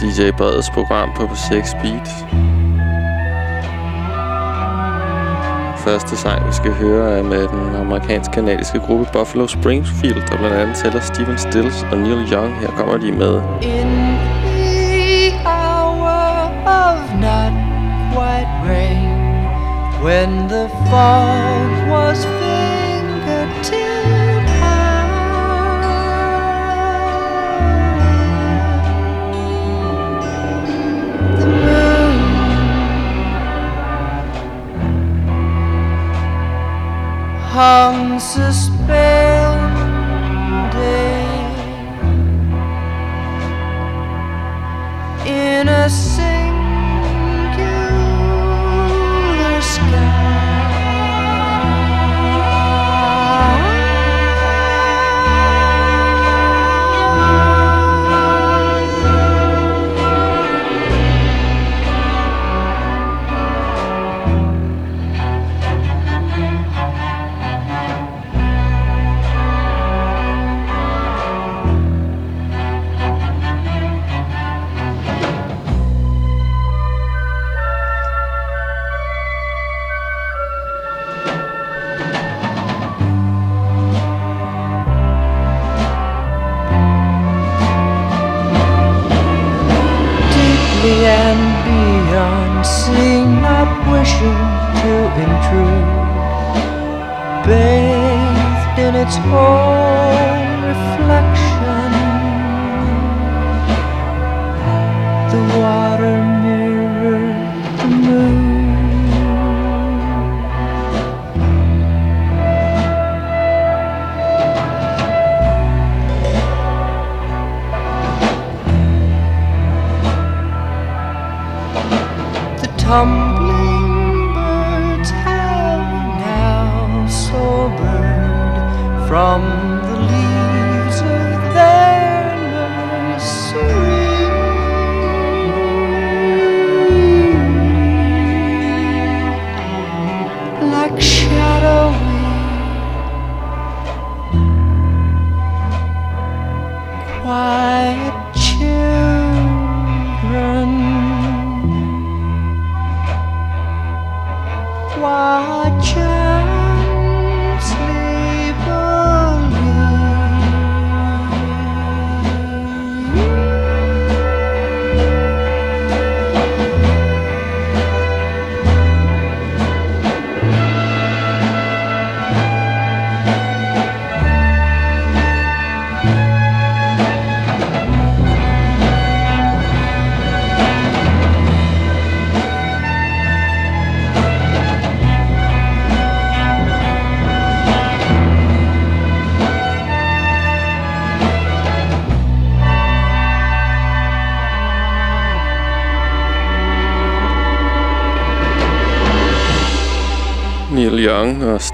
DJ Breds program på 6 Beat. Første sang, vi skal høre, er med den amerikansk-kanadiske gruppe Buffalo Springfield, der blandt andet tæller Steven Stills og Neil Young. Her kommer de med. In the hour of not quite rain, when the fog was filled hung suspended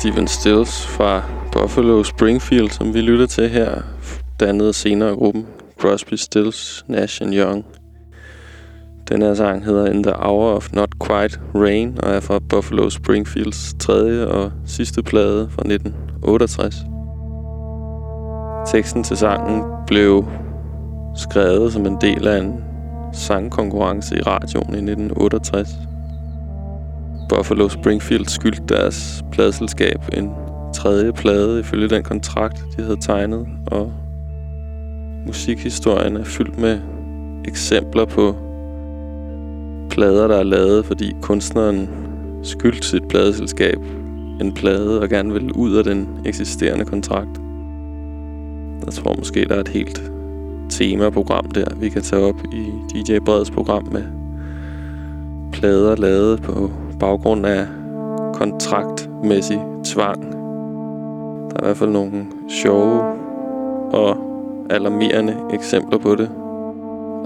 Steven Stills fra Buffalo Springfield, som vi lytter til her, dannede senere gruppen Crosby, Stills, Nash and Young. Den her sang hedder In the Hour of Not Quite Rain og er fra Buffalo Springfields tredje og sidste plade fra 1968. Teksten til sangen blev skrevet som en del af en sangkonkurrence i radioen i 1968. Buffalo Springfield skyldte deres pladselskab en tredje plade ifølge den kontrakt, de havde tegnet, og musikhistorien er fyldt med eksempler på plader, der er lavet, fordi kunstneren skyldte sit pladeselskab en plade og gerne ville ud af den eksisterende kontrakt. Jeg tror måske, der er et helt temaprogram der, vi kan tage op i DJ Breds program med plader lavet på baggrund af kontraktmæssig tvang. Der er i hvert fald nogle sjove og alarmerende eksempler på det.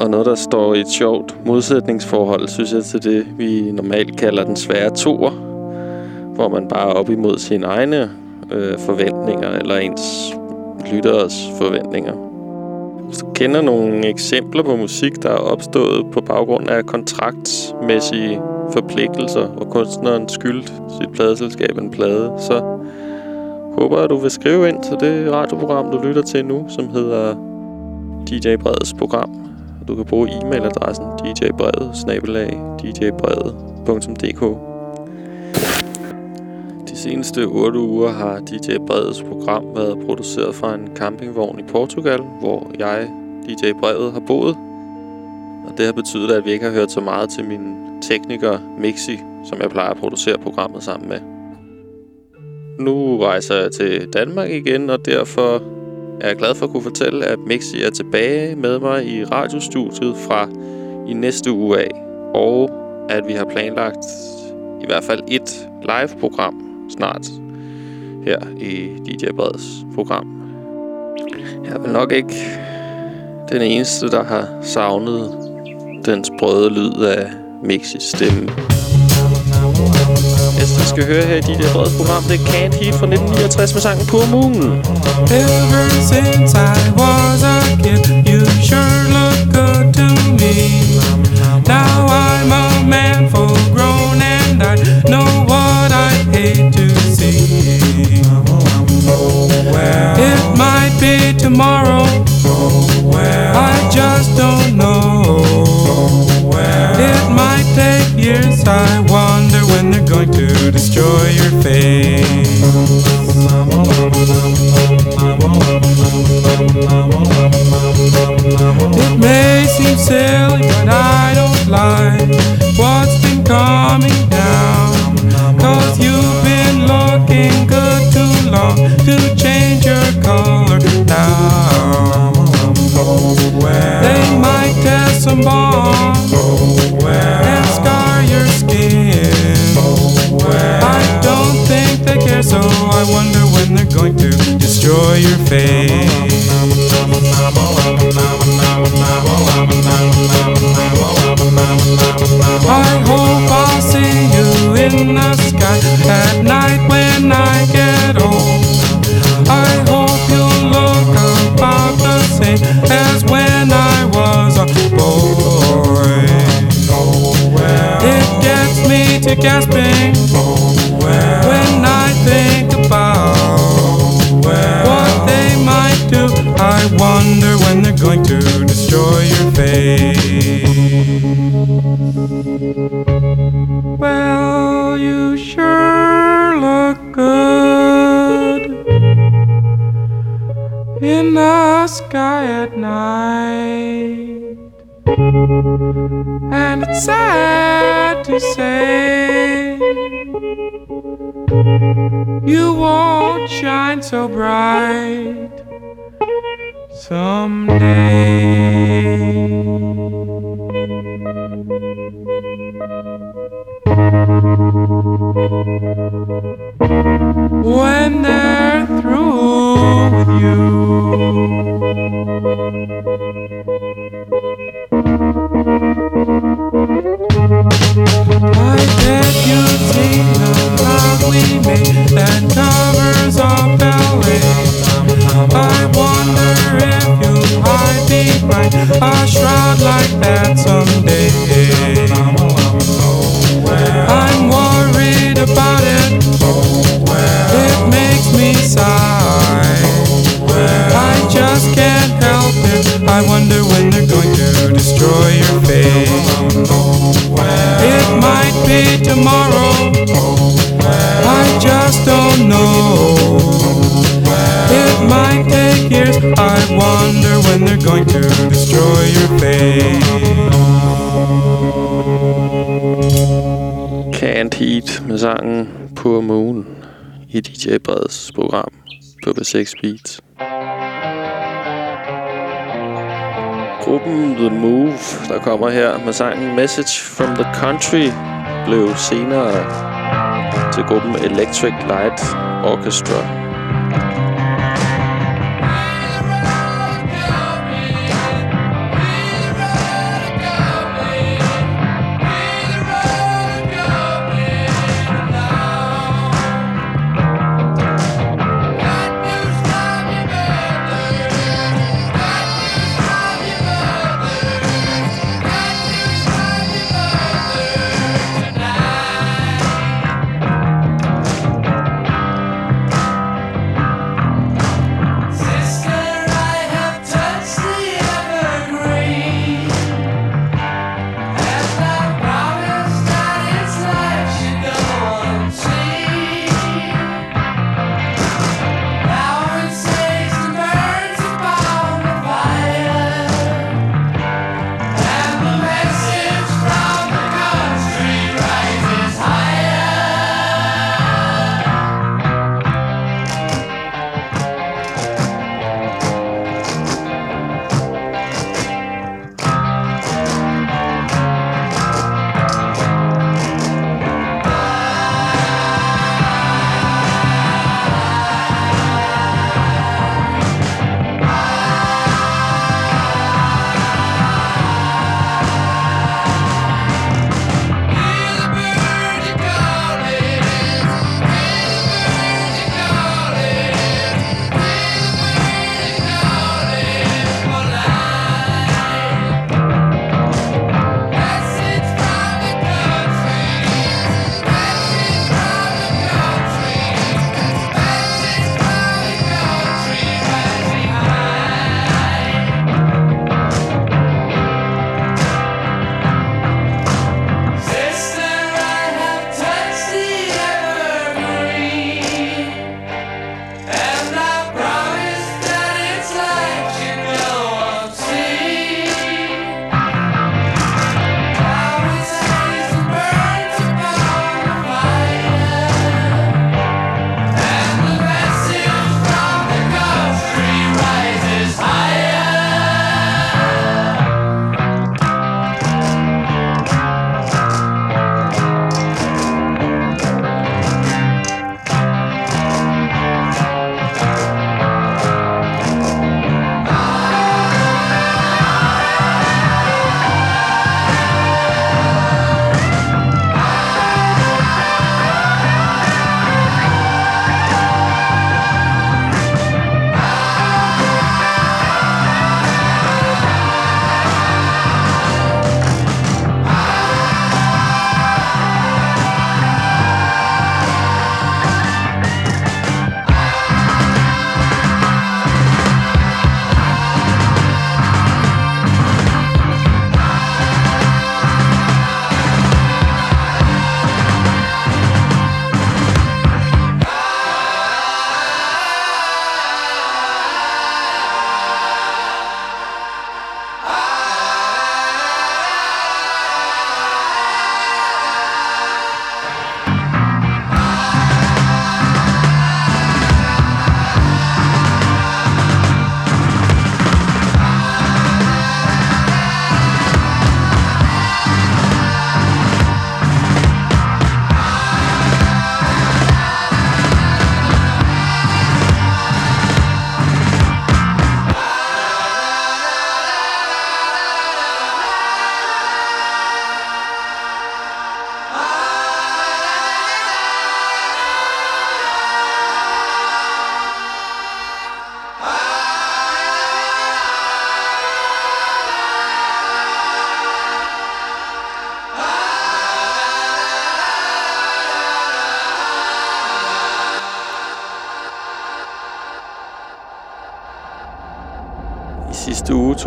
Og noget, der står i et sjovt modsætningsforhold, synes jeg, til det, vi normalt kalder den svære toer. Hvor man bare er op imod sine egne øh, forventninger, eller ens lytteres forventninger. Hvis du kender nogle eksempler på musik, der er opstået på baggrund af kontraktsmæssige forpligtelser, hvor kunstneren skyldte sit pladeselskab en plade, så håber jeg, at du vil skrive ind til det radioprogram, du lytter til nu, som hedder DJ Breds program. Du kan bruge e-mailadressen djbrevet, De seneste 8 uger har DJ Breds program været produceret fra en campingvogn i Portugal, hvor jeg, DJ Brevet, har boet. Og det har betydet, at vi ikke har hørt så meget til min tekniker Mixi, som jeg plejer at producere programmet sammen med. Nu rejser jeg til Danmark igen, og derfor er jeg glad for at kunne fortælle, at Mixi er tilbage med mig i radiostudiet fra i næste uge af. Og at vi har planlagt i hvert fald et live-program snart her i DJ Breds program. Jeg er vel nok ikke den eneste, der har savnet den sprøde lyd af Mixis stemme. Næste, vi skal høre her i DJ røde program, det er Can't Heat fra 1969 med sangen Poor Moon. Ever since I was a kid, you sure look good to me. Now I'm a man full grown and I know what I hate to see. It might be tomorrow. I just don't know. Years. I wonder when they're going to destroy your face. It may seem silly, but I don't like what's been coming down. Cause you've been looking good too long to change your color now. They might test some bombs your skin. I don't think they care, so I wonder when they're going to destroy your face. I hope DJ Breds program på B6 Beats. Gruppen The Move, der kommer her med sangen Message from the Country, blev senere til gruppen Electric Light Orchestra.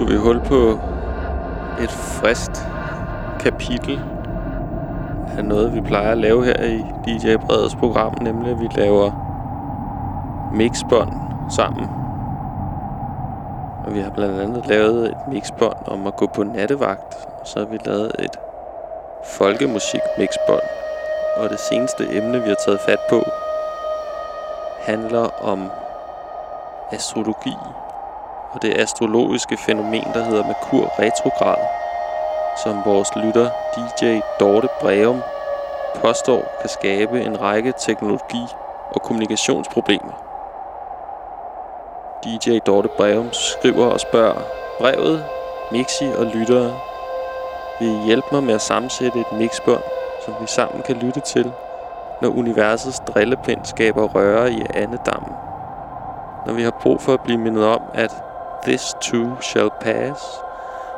Vi hul på et frist kapitel af noget, vi plejer at lave her i DJ Breders program, nemlig at vi laver mixbånd sammen. Og vi har blandt andet lavet et mixbånd om at gå på nattevagt, og så har vi lavet et folkemusik mixbånd. Og det seneste emne, vi har taget fat på, handler om astrologi og det astrologiske fænomen, der hedder Merkur retrograd, som vores lytter DJ Dorte Breum påstår kan skabe en række teknologi- og kommunikationsproblemer. DJ Dorte Breum skriver og spørger brevet, Mixi og lyttere vil I hjælpe mig med at sammensætte et mixbånd, som vi sammen kan lytte til, når universets drillepind skaber røre i andedammen. Når vi har brug for at blive mindet om, at this too shall pass,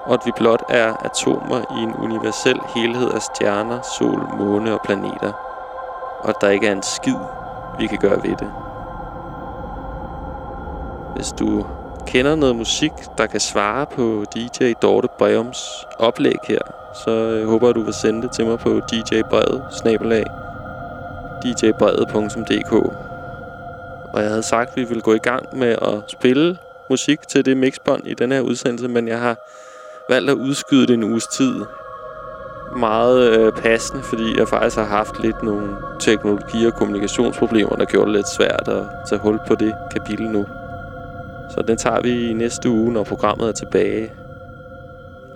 og at vi blot er atomer i en universel helhed af stjerner, sol, måne og planeter, og at der ikke er en skid, vi kan gøre ved det. Hvis du kender noget musik, der kan svare på DJ Dorte Breums oplæg her, så øh, håber jeg, du vil sende det til mig på djbrevet, snabelag, djbrevet.dk. Og jeg havde sagt, at vi ville gå i gang med at spille musik til det mixbånd i den her udsendelse, men jeg har valgt at udskyde det en uges tid. Meget øh, passende, fordi jeg faktisk har haft lidt nogle teknologi- og kommunikationsproblemer, der gjorde det lidt svært at tage hul på det kapitel nu. Så den tager vi i næste uge, når programmet er tilbage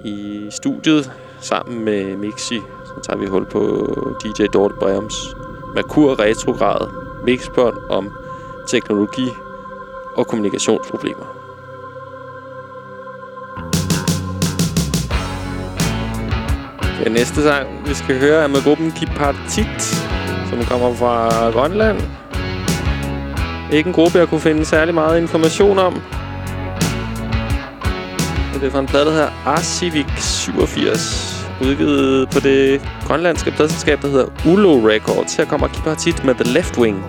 i studiet sammen med Mixi. Så tager vi hul på DJ Dorte Breums Merkur Retrograd mixbånd om teknologi og kommunikationsproblemer. Den næste sang, vi skal høre, er med gruppen Kipartit, som kommer fra Grønland. Ikke en gruppe, jeg kunne finde særlig meget information om. Men det er fra en plade, der hedder Arcivik 87. Udgivet på det grønlandske pladselskab, der hedder Ulo Records. Her kommer Kipartit med The Left Wing.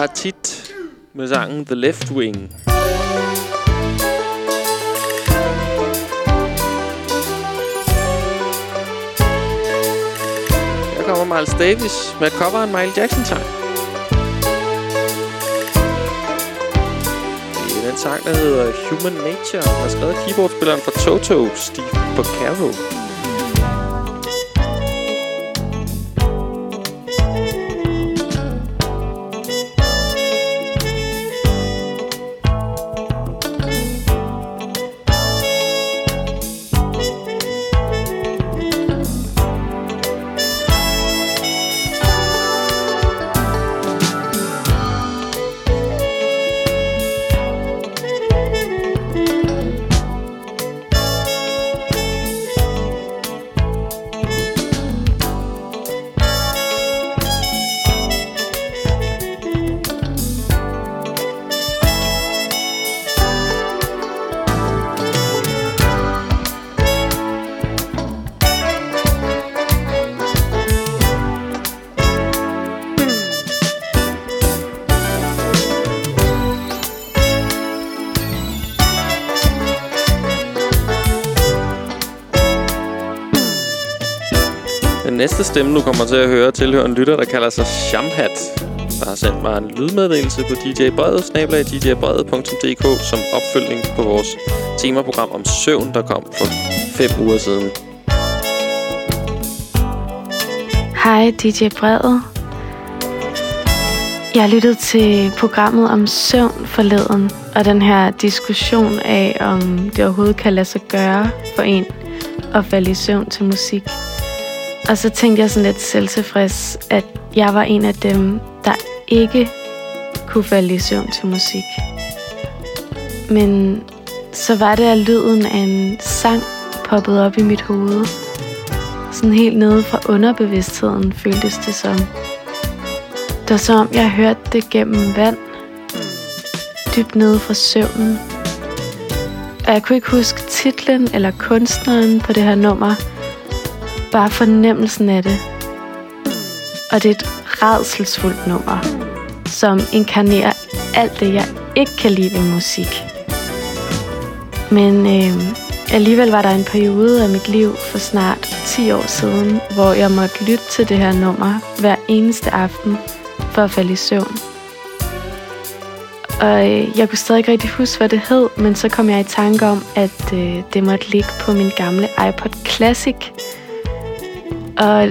Partit med sangen The Left Wing. Her kommer Miles Davis med coveren Michael Jackson-sang. Det er den sang, der hedder Human Nature, og har skrevet keyboardspilleren fra Toto, Steve Porcaro. Næste stemme, du kommer til at høre, tilhører en lytter, der kalder sig Shamhat, der har sendt mig en lydmeddelelse på djbredet, snablag djbredet.dk, som opfølgning på vores temaprogram om søvn, der kom for fem uger siden. Hej DJ Bredet. Jeg har lyttet til programmet om søvn forleden, og den her diskussion af, om det overhovedet kan lade sig gøre for en at falde i søvn til musik. Og så tænkte jeg sådan lidt selvtilfreds, at jeg var en af dem, der ikke kunne falde i søvn til musik. Men så var det, at lyden af en sang poppede op i mit hoved. Sådan helt nede fra underbevidstheden føltes det som. Det var som om, jeg hørte det gennem vand. Dybt nede fra søvnen. Og jeg kunne ikke huske titlen eller kunstneren på det her nummer – bare fornemmelsen af det. Og det er et redselsfuldt nummer, som inkarnerer alt det, jeg ikke kan lide ved musik. Men øh, alligevel var der en periode af mit liv for snart 10 år siden, hvor jeg måtte lytte til det her nummer hver eneste aften for at falde i søvn. Og øh, jeg kunne stadig ikke rigtig huske, hvad det hed, men så kom jeg i tanke om, at øh, det måtte ligge på min gamle iPod Classic, og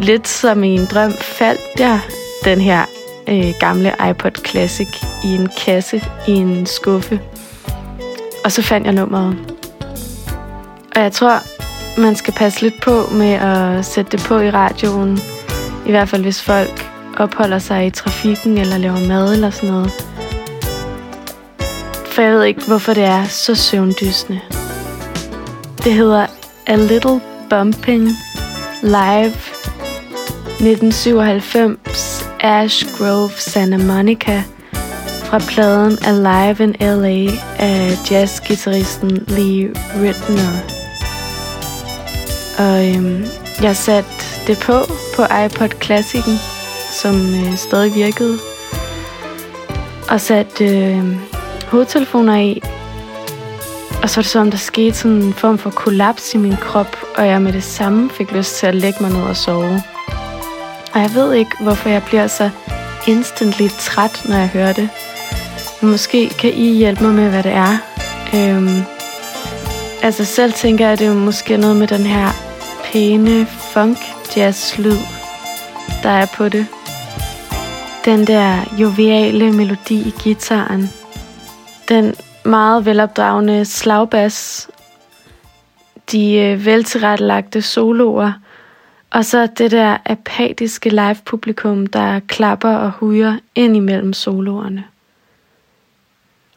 lidt som i en drøm faldt jeg den her øh, gamle iPod Classic i en kasse i en skuffe. Og så fandt jeg nummeret. Og jeg tror, man skal passe lidt på med at sætte det på i radioen. I hvert fald hvis folk opholder sig i trafikken eller laver mad eller sådan noget. For jeg ved ikke, hvorfor det er så søvndysende. Det hedder A Little Bumping Live 1997 Ash Grove Santa Monica fra pladen Alive in LA af jazzgitarristen Lee Ritner. Og øhm, jeg satte det på på iPod Classic'en, som øh, stadig virkede. Og satte øh, hovedtelefoner i, og så er det som, der skete sådan en form for kollaps i min krop, og jeg med det samme fik lyst til at lægge mig ned og sove. Og jeg ved ikke, hvorfor jeg bliver så instantly træt, når jeg hører det. Men måske kan I hjælpe mig med, hvad det er. Øhm, altså selv tænker jeg, at det er måske noget med den her pæne funk jazz lyd, der er på det. Den der joviale melodi i gitaren. Den meget velopdragende slagbas, de øh, veltilrettelagte soloer, og så det der apatiske live-publikum, der klapper og hujer ind imellem soloerne.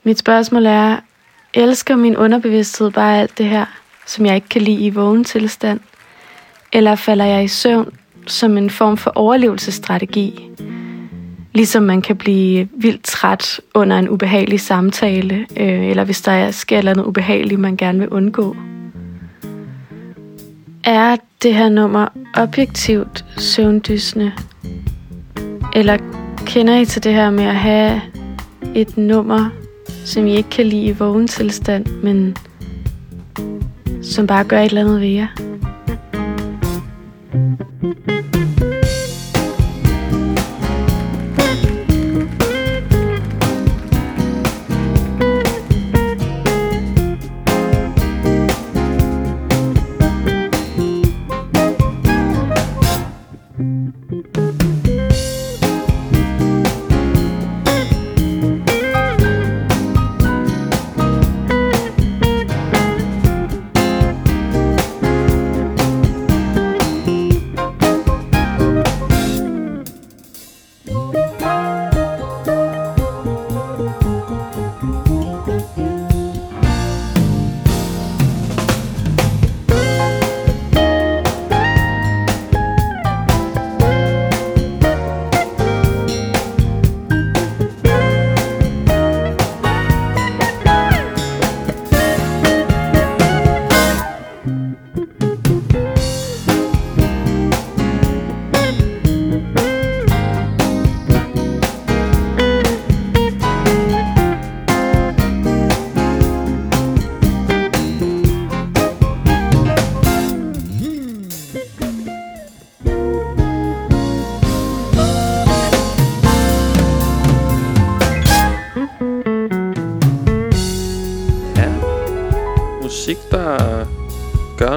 Mit spørgsmål er, elsker min underbevidsthed bare alt det her, som jeg ikke kan lide i vågen tilstand? Eller falder jeg i søvn som en form for overlevelsesstrategi? Ligesom man kan blive vildt træt under en ubehagelig samtale, øh, eller hvis der sker noget ubehageligt, man gerne vil undgå. Er det her nummer objektivt søvndysende? Eller kender I til det her med at have et nummer, som I ikke kan lide i vågen tilstand, men som bare gør et eller andet ved jer? Ja.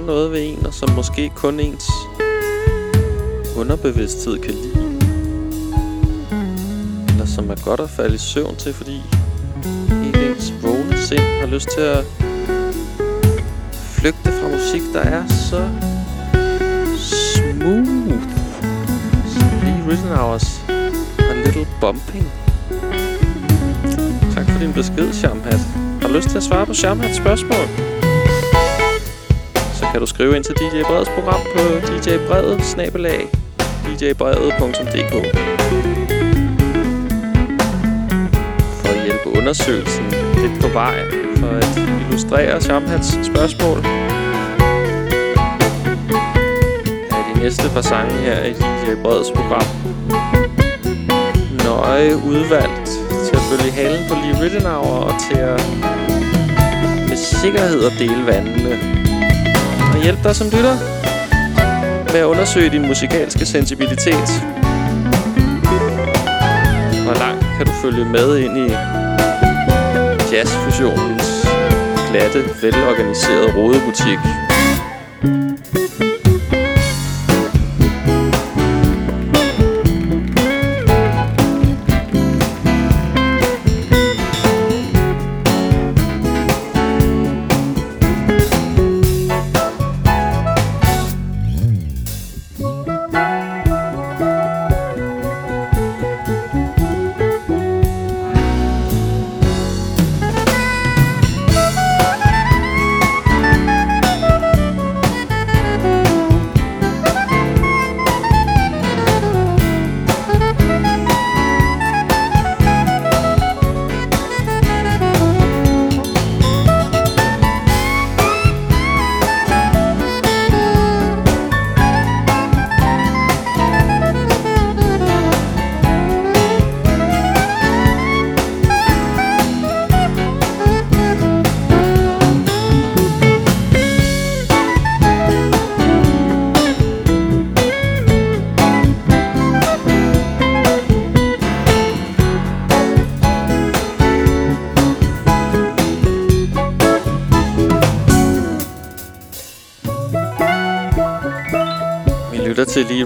Noget ved en, og som måske kun ens underbevidsthed kan lide. Eller som er godt at falde i søvn til, fordi hele ens vågne sind har lyst til at flygte fra musik, der er så smooth. Som lige Written Hours. A little bumping. Tak for din besked, Shamhat. Har du lyst til at svare på Shamhats spørgsmål? Kan du skrive ind til DJ Breds program på djbredet snabelag djbredet.dk For at hjælpe undersøgelsen lidt på vej, for at illustrere Shamhats spørgsmål, er de næste par sange her i DJ Breds program nøje udvalgt til at følge halen på Lee Rittenauer og til at med sikkerhed at dele vandene. Hjælpe dig som lytter med at undersøge din musikalske sensibilitet. Hvor langt kan du følge med ind i jazzfusionens glatte, velorganiserede rodebutik?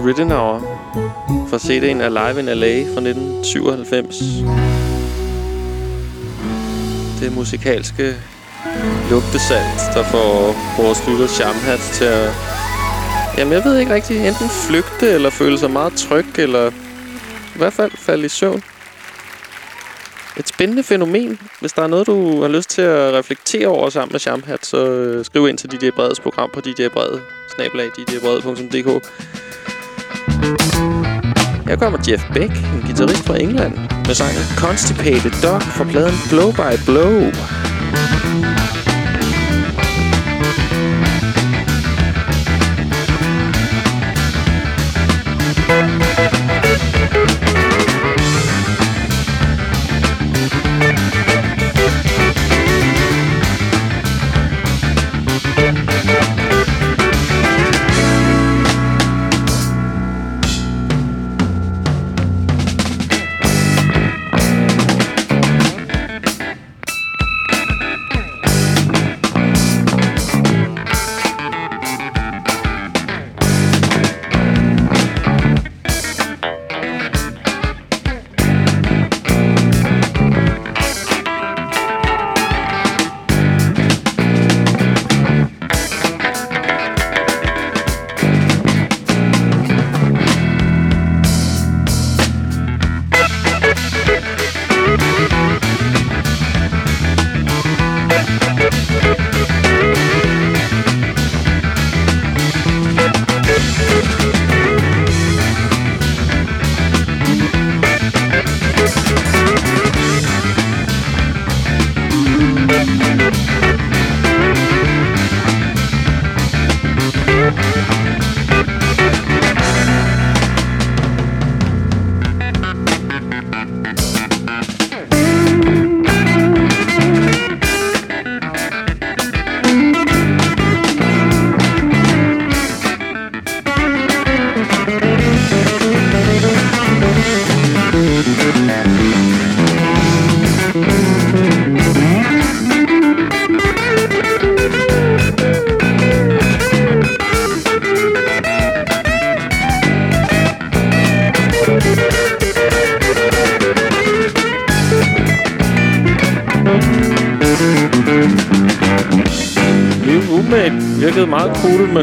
Lytter for fra CD'en Alive in L.A. fra 1997. Det musikalske lugtesalt, der får vores lytter Shamhat til at... Jamen, jeg ved ikke rigtig. Enten flygte, eller føle sig meget tryg, eller i hvert fald falde i søvn. Et spændende fænomen. Hvis der er noget, du har lyst til at reflektere over sammen med Shamhat, så øh, skriv ind til DJ Breds program på djbred, snabelag her kommer Jeff Beck, en guitarist fra England, med sangen Constipated Dog fra pladen Blow by Blow.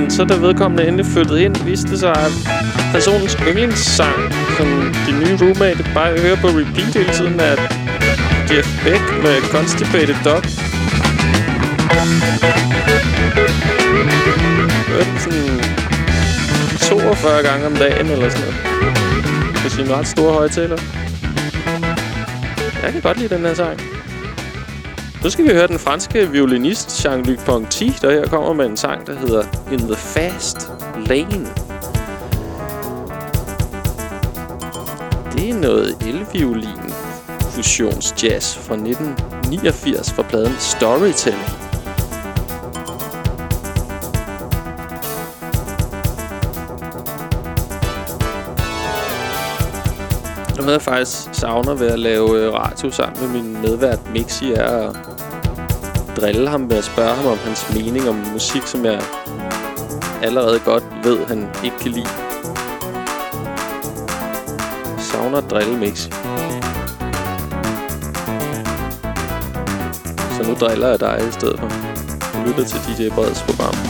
Men så da vedkommende endelig flyttede ind, viste det sig, at personens yndlingssang, som de nye roommate bare hører på repeat hele tiden, er Jeff Beck med Constipated Dog. Hørte sådan 42 gange om dagen eller sådan noget. På sin ret store højtaler. Jeg kan godt lide den her sang. Nu skal vi høre den franske violinist Jean-Luc Ponty, der her kommer med en sang, der hedder In the Fast Lane. Det er noget elviolin fusionsjazz fra 1989 fra pladen Storytelling. Noget jeg faktisk savner ved at lave øh, radio sammen med min medvært Mixi er at drille ham ved at spørge ham om hans mening om musik, som jeg allerede godt ved, han ikke kan lide. Savner drillmix. Så nu driller jeg dig i stedet for. Du lytter til DJ Breds program.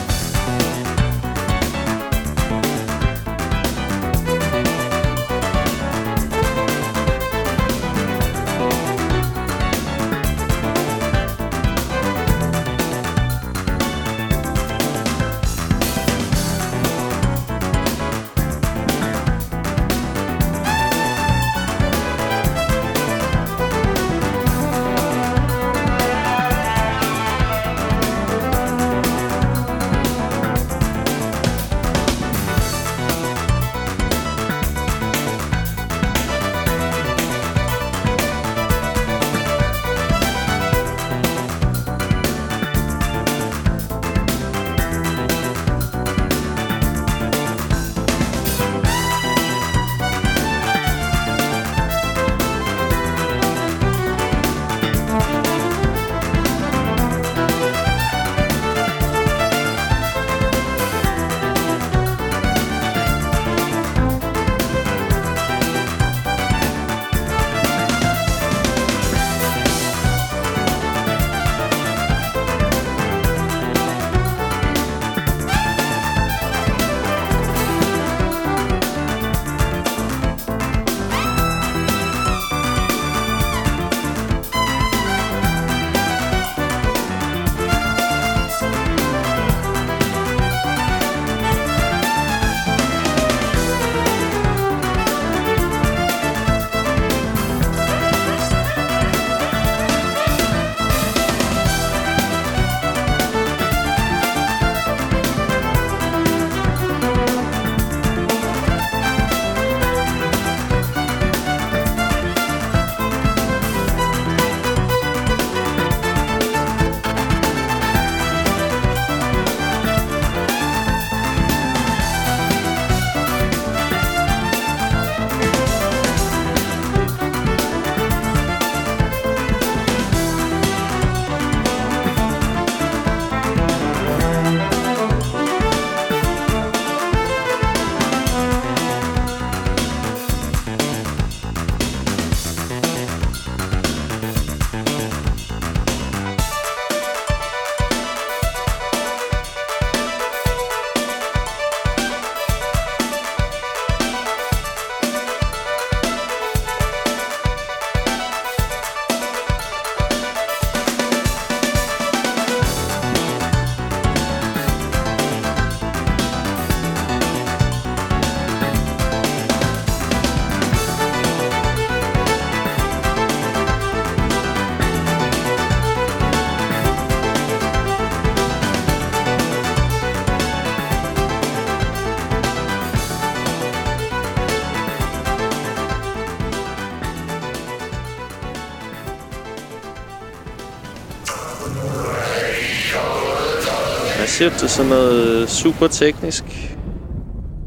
Siger til sådan noget øh, super teknisk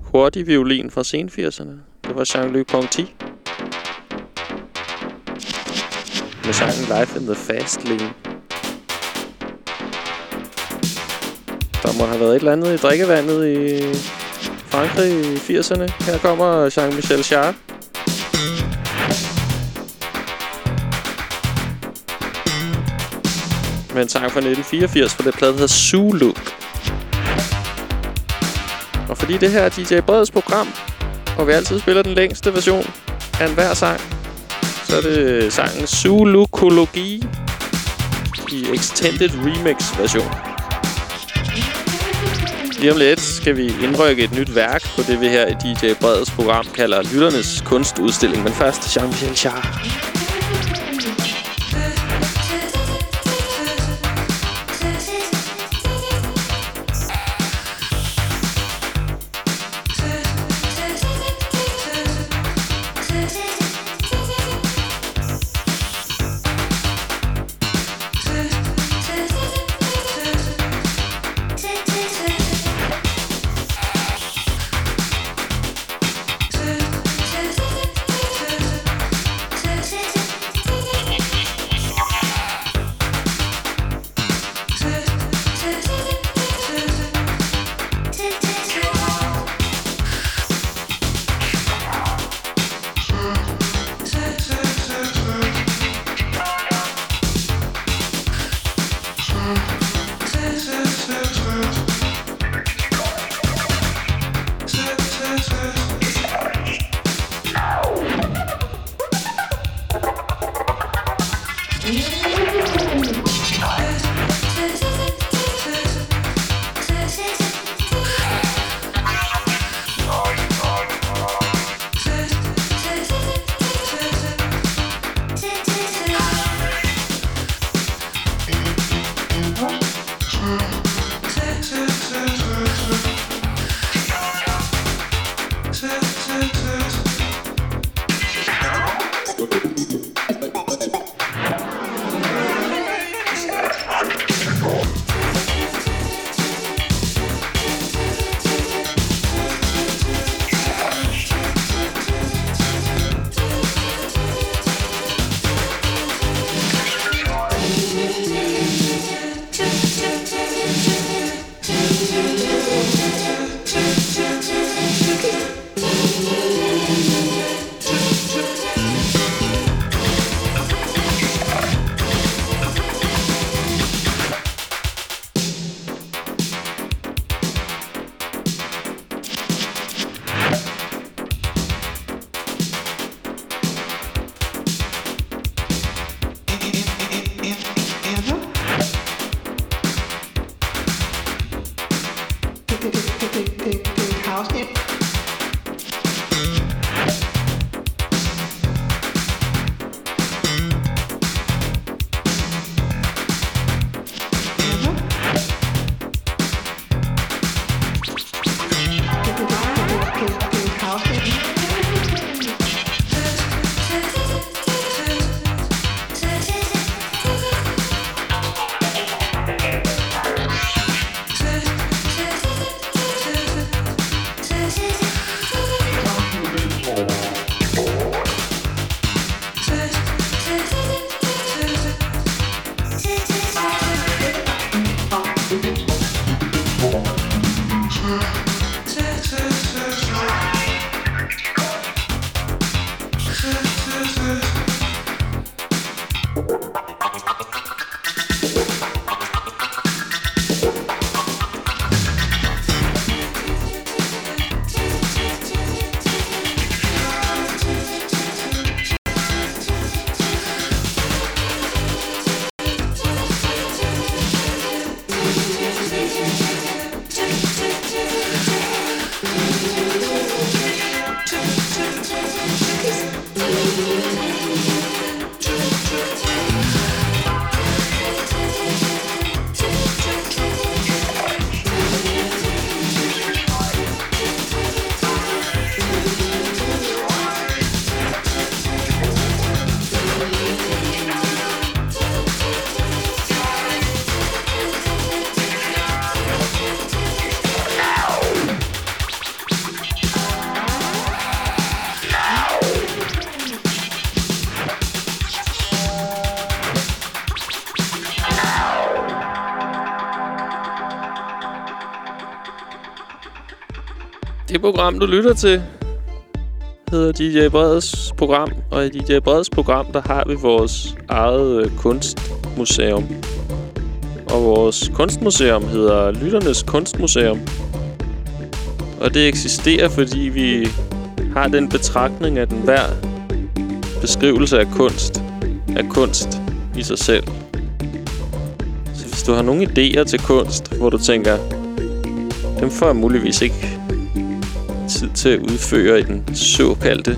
hurtig violin fra sen 80'erne? Det var Jean-Luc Ponty. Med sangen Life in the Fast Lane. Der må have været et eller andet i drikkevandet i Frankrig i 80'erne. Her kommer Jean-Michel Jarre. Med en sang fra 1984 for det plade, der hedder Zulu. Fordi det her er DJ Breds program, og vi altid spiller den længste version af enhver sang, så er det sangen Zulukologi i Extended Remix version. Lige om lidt skal vi indrykke et nyt værk på det, vi her i DJ Breds program kalder Lytternes Kunstudstilling. Men først Jean-Michel Jarre. Det program, du lytter til, hedder DJ Breds program. Og i DJ Breds program, der har vi vores eget øh, kunstmuseum. Og vores kunstmuseum hedder Lytternes Kunstmuseum. Og det eksisterer, fordi vi har den betragtning, at enhver beskrivelse af kunst er kunst i sig selv. Så hvis du har nogle idéer til kunst, hvor du tænker, dem får jeg muligvis ikke til at udføre i den såkaldte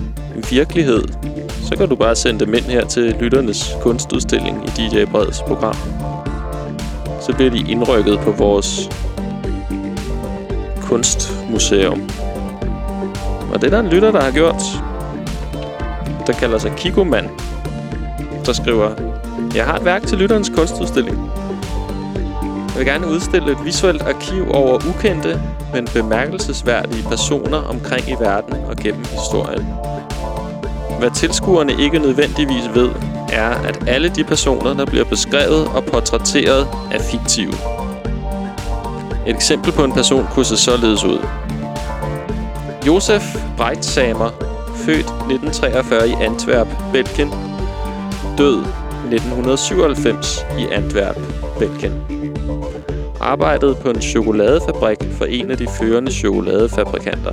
virkelighed, så kan du bare sende dem ind her til Lytternes kunstudstilling i DJ Breds program. Så bliver de indrykket på vores kunstmuseum. Og det er der en lytter, der har gjort. Der kalder sig Kikoman. Der skriver, Jeg har et værk til lytterens kunstudstilling. Jeg vil gerne udstille et visuelt arkiv over ukendte, men bemærkelsesværdige personer omkring i verden og gennem historien. Hvad tilskuerne ikke nødvendigvis ved, er, at alle de personer, der bliver beskrevet og portrætteret, er fiktive. Et eksempel på en person kunne se således ud. Josef Breitsamer, født 1943 i Antwerp, Belgien, død 1997 i Antwerp, Belgien. Arbejdede på en chokoladefabrik for en af de førende chokoladefabrikanter.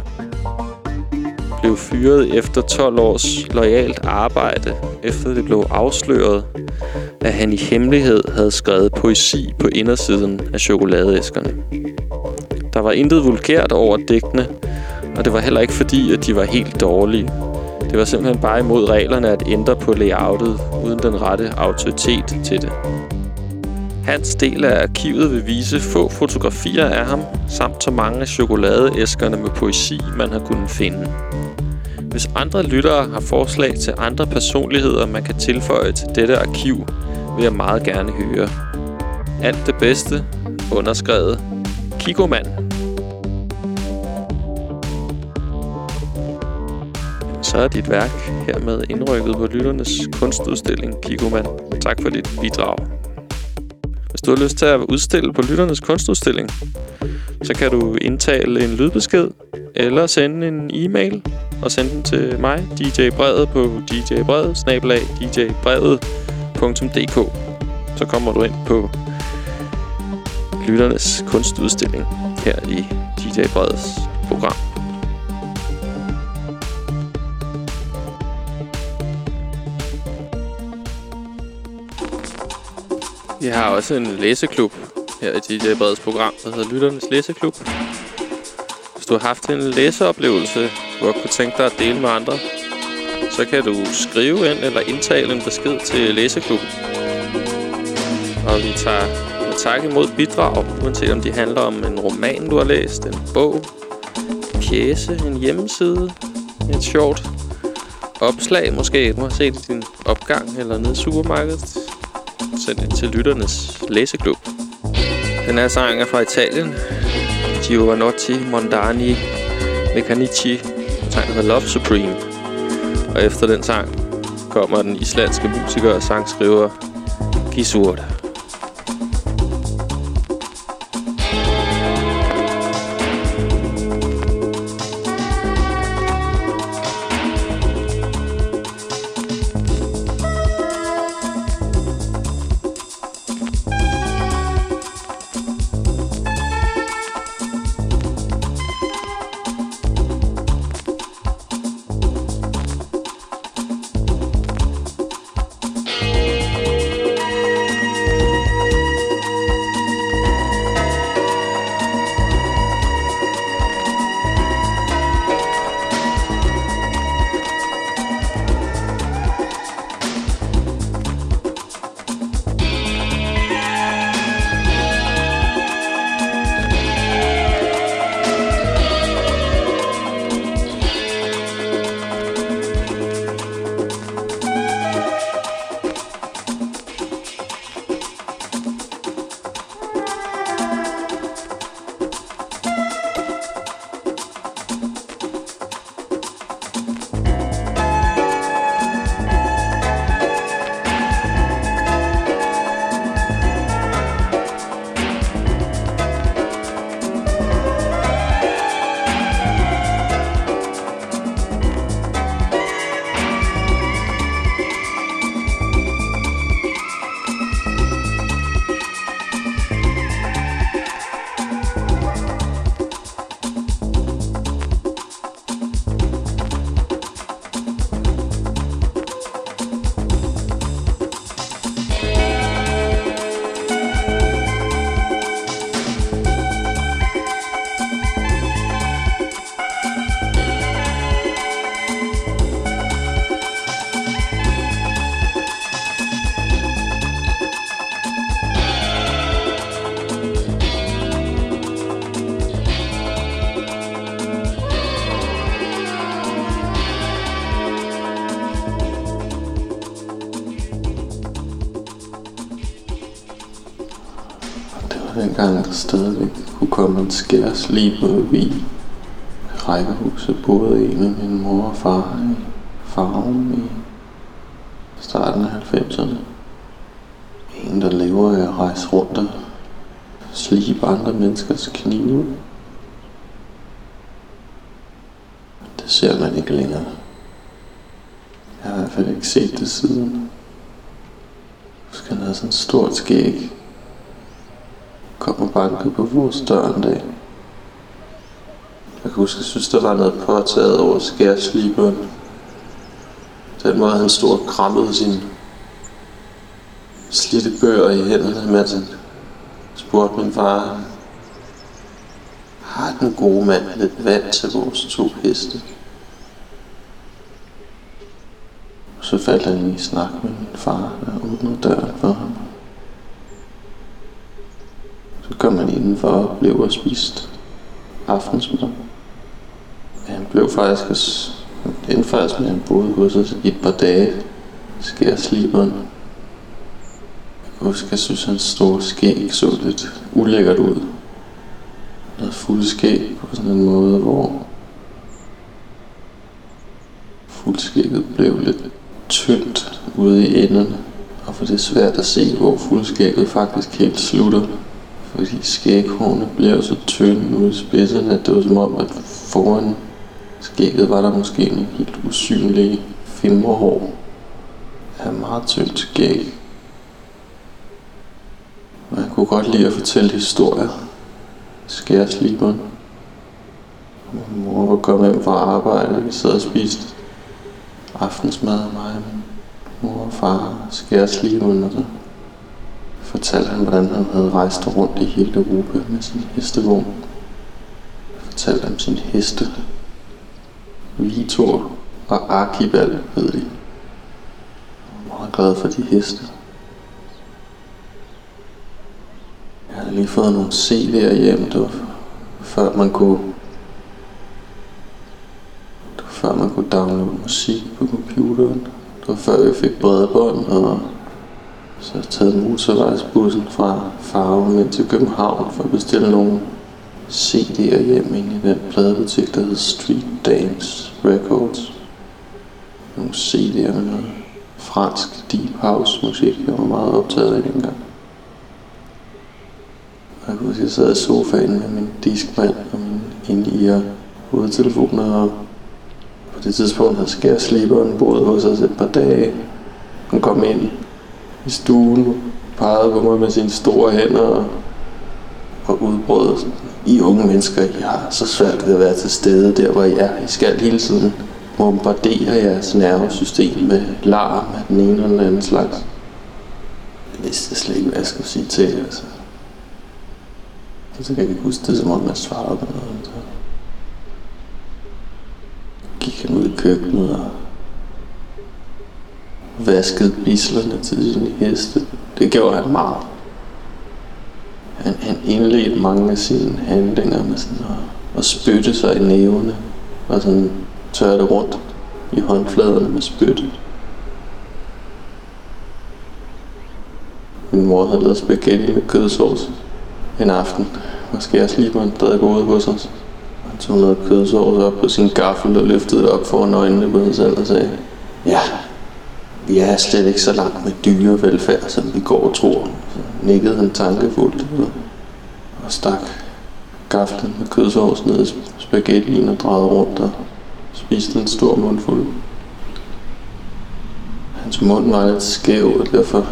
Blev fyret efter 12 års lojalt arbejde, efter det blev afsløret, at han i hemmelighed havde skrevet poesi på indersiden af chokoladeæskerne. Der var intet vulgært over digtene, og det var heller ikke fordi, at de var helt dårlige. Det var simpelthen bare imod reglerne at ændre på layoutet, uden den rette autoritet til det. Hans del af arkivet vil vise få fotografier af ham, samt så mange af chokoladeæskerne med poesi, man har kunnet finde. Hvis andre lyttere har forslag til andre personligheder, man kan tilføje til dette arkiv, vil jeg meget gerne høre. Alt det bedste, underskrevet Kikoman. Så er dit værk hermed indrykket på lytternes kunstudstilling Kikoman. Tak for dit bidrag. Hvis du har lyst til at udstille på lytternes kunstudstilling, så kan du indtale en lydbesked eller sende en e-mail og sende den til mig, DJ Brevet, på djbrevet, snabelag, djbrevet.dk. Så kommer du ind på lytternes kunstudstilling her i DJ Breds program. Vi har også en læseklub her i DJ Breds program, der hedder Lytternes Læseklub. Hvis du har haft en læseoplevelse, du har kunne tænke dig at dele med andre, så kan du skrive ind eller indtale en besked til læseklubben. Og vi tager med tak imod bidrag, uanset om de handler om en roman, du har læst, en bog, en pjæse, en hjemmeside, et sjovt opslag måske, du har set i din opgang eller nede i supermarkedet sendt ind til lytternes læseklub. Den her sang er fra Italien. Giovanotti Mondani Meccanici. Sang hedder Love Supreme. Og efter den sang kommer den islandske musiker og sangskriver Gisurda. Stadigvæk kunne komme en vi rækkehuset boede en af min mor og far i farven i starten af 90'erne. En, der lever af at rejse rundt og slibe andre menneskers knive. Det ser man ikke længere. Jeg har i hvert fald ikke set det siden. Så han havde sådan et stort skæg. Og bankede på vores dør en dag. Jeg kan huske, jeg synes, der var noget påtaget over skærsliberen. Den måde, han stod og krammede sine slidte bøger i hænderne, mens han spurgte min far, har den gode mand lidt vand til vores to heste? Og så faldt han i snak med min far, der åbnede døren for ham. Så kom han indenfor og blev og spiste aftensmad. Han blev faktisk også, det endte faktisk med, at han boede hos os i et par dage. Skærsliberen. Jeg husker, huske, jeg synes, hans store skæg så lidt ulækkert ud. Noget fuld skæg på sådan en måde, hvor fuldskægget blev lidt tyndt ude i enderne. Og for det er svært at se, hvor fuldskægget faktisk helt slutter. Fordi skæghårene blev så tynde ude i spidserne, at det var som om, at foran skægget var der måske en helt usynlig fimmerhår af meget tyndt skæg. Og jeg kunne godt lide at fortælle historier. Skærsliberen. Min mor var kommet hjem fra arbejde, og vi sad og spiste aftensmad af mig, min mor og far, skærsliberen, og så fortalte han, hvordan han havde rejst rundt i hele Europa med sin hestevogn. Fortalte om sin heste. Vitor og Archibald hed de. Han var meget glad for de heste. Jeg havde lige fået nogle CD'er hjem, det var før man kunne før man kunne downloade musik på computeren. Det var før vi fik bredbånd og så jeg taget motorvejsbussen fra Farum ind til København for at bestille nogle CD'er hjem ind i den pladebutik, der hed Street Dance Records. Nogle CD'er med noget fransk deep house musik, jeg var meget optaget af dengang. Jeg kunne huske, jeg sad i sofaen med min diskmand og min ind-ear hovedtelefoner, og på det tidspunkt havde skærsliberen boet hos os et par dage. Hun kom ind i stuen, pegede på mig med sine store hænder og, og udbrød sådan, I unge mennesker, I har så svært ved at være til stede der, hvor I er. I skal hele tiden bombardere jeres nervesystem med larm af den ene eller den anden slags. Jeg vidste slet ikke, hvad jeg skulle sige til jer. Altså. Så kan jeg ikke huske det, som om jeg svarede på noget. Så gik han ud i køkkenet og vaskede bislerne til sine heste. Det gjorde han meget. Han, han indledte mange af sine handlinger med sådan at, at spytte sig i nævene og sådan tørre det rundt i håndfladerne med spytte. Min mor havde lavet spaghetti med kødsovs en aften, og en stadig gået hos os. Han tog noget kødsovs op på sin gaffel og løftede det op foran øjnene på sig selv og sagde, Ja, vi er slet ikke så langt med dyrevelfærd, som vi går og tror. Så nikkede han tankefuldt og stak gaflen med kødsovs ned i spaghettien og drejede rundt og spiste en stor mundfuld. Hans mund var lidt skæv, og derfor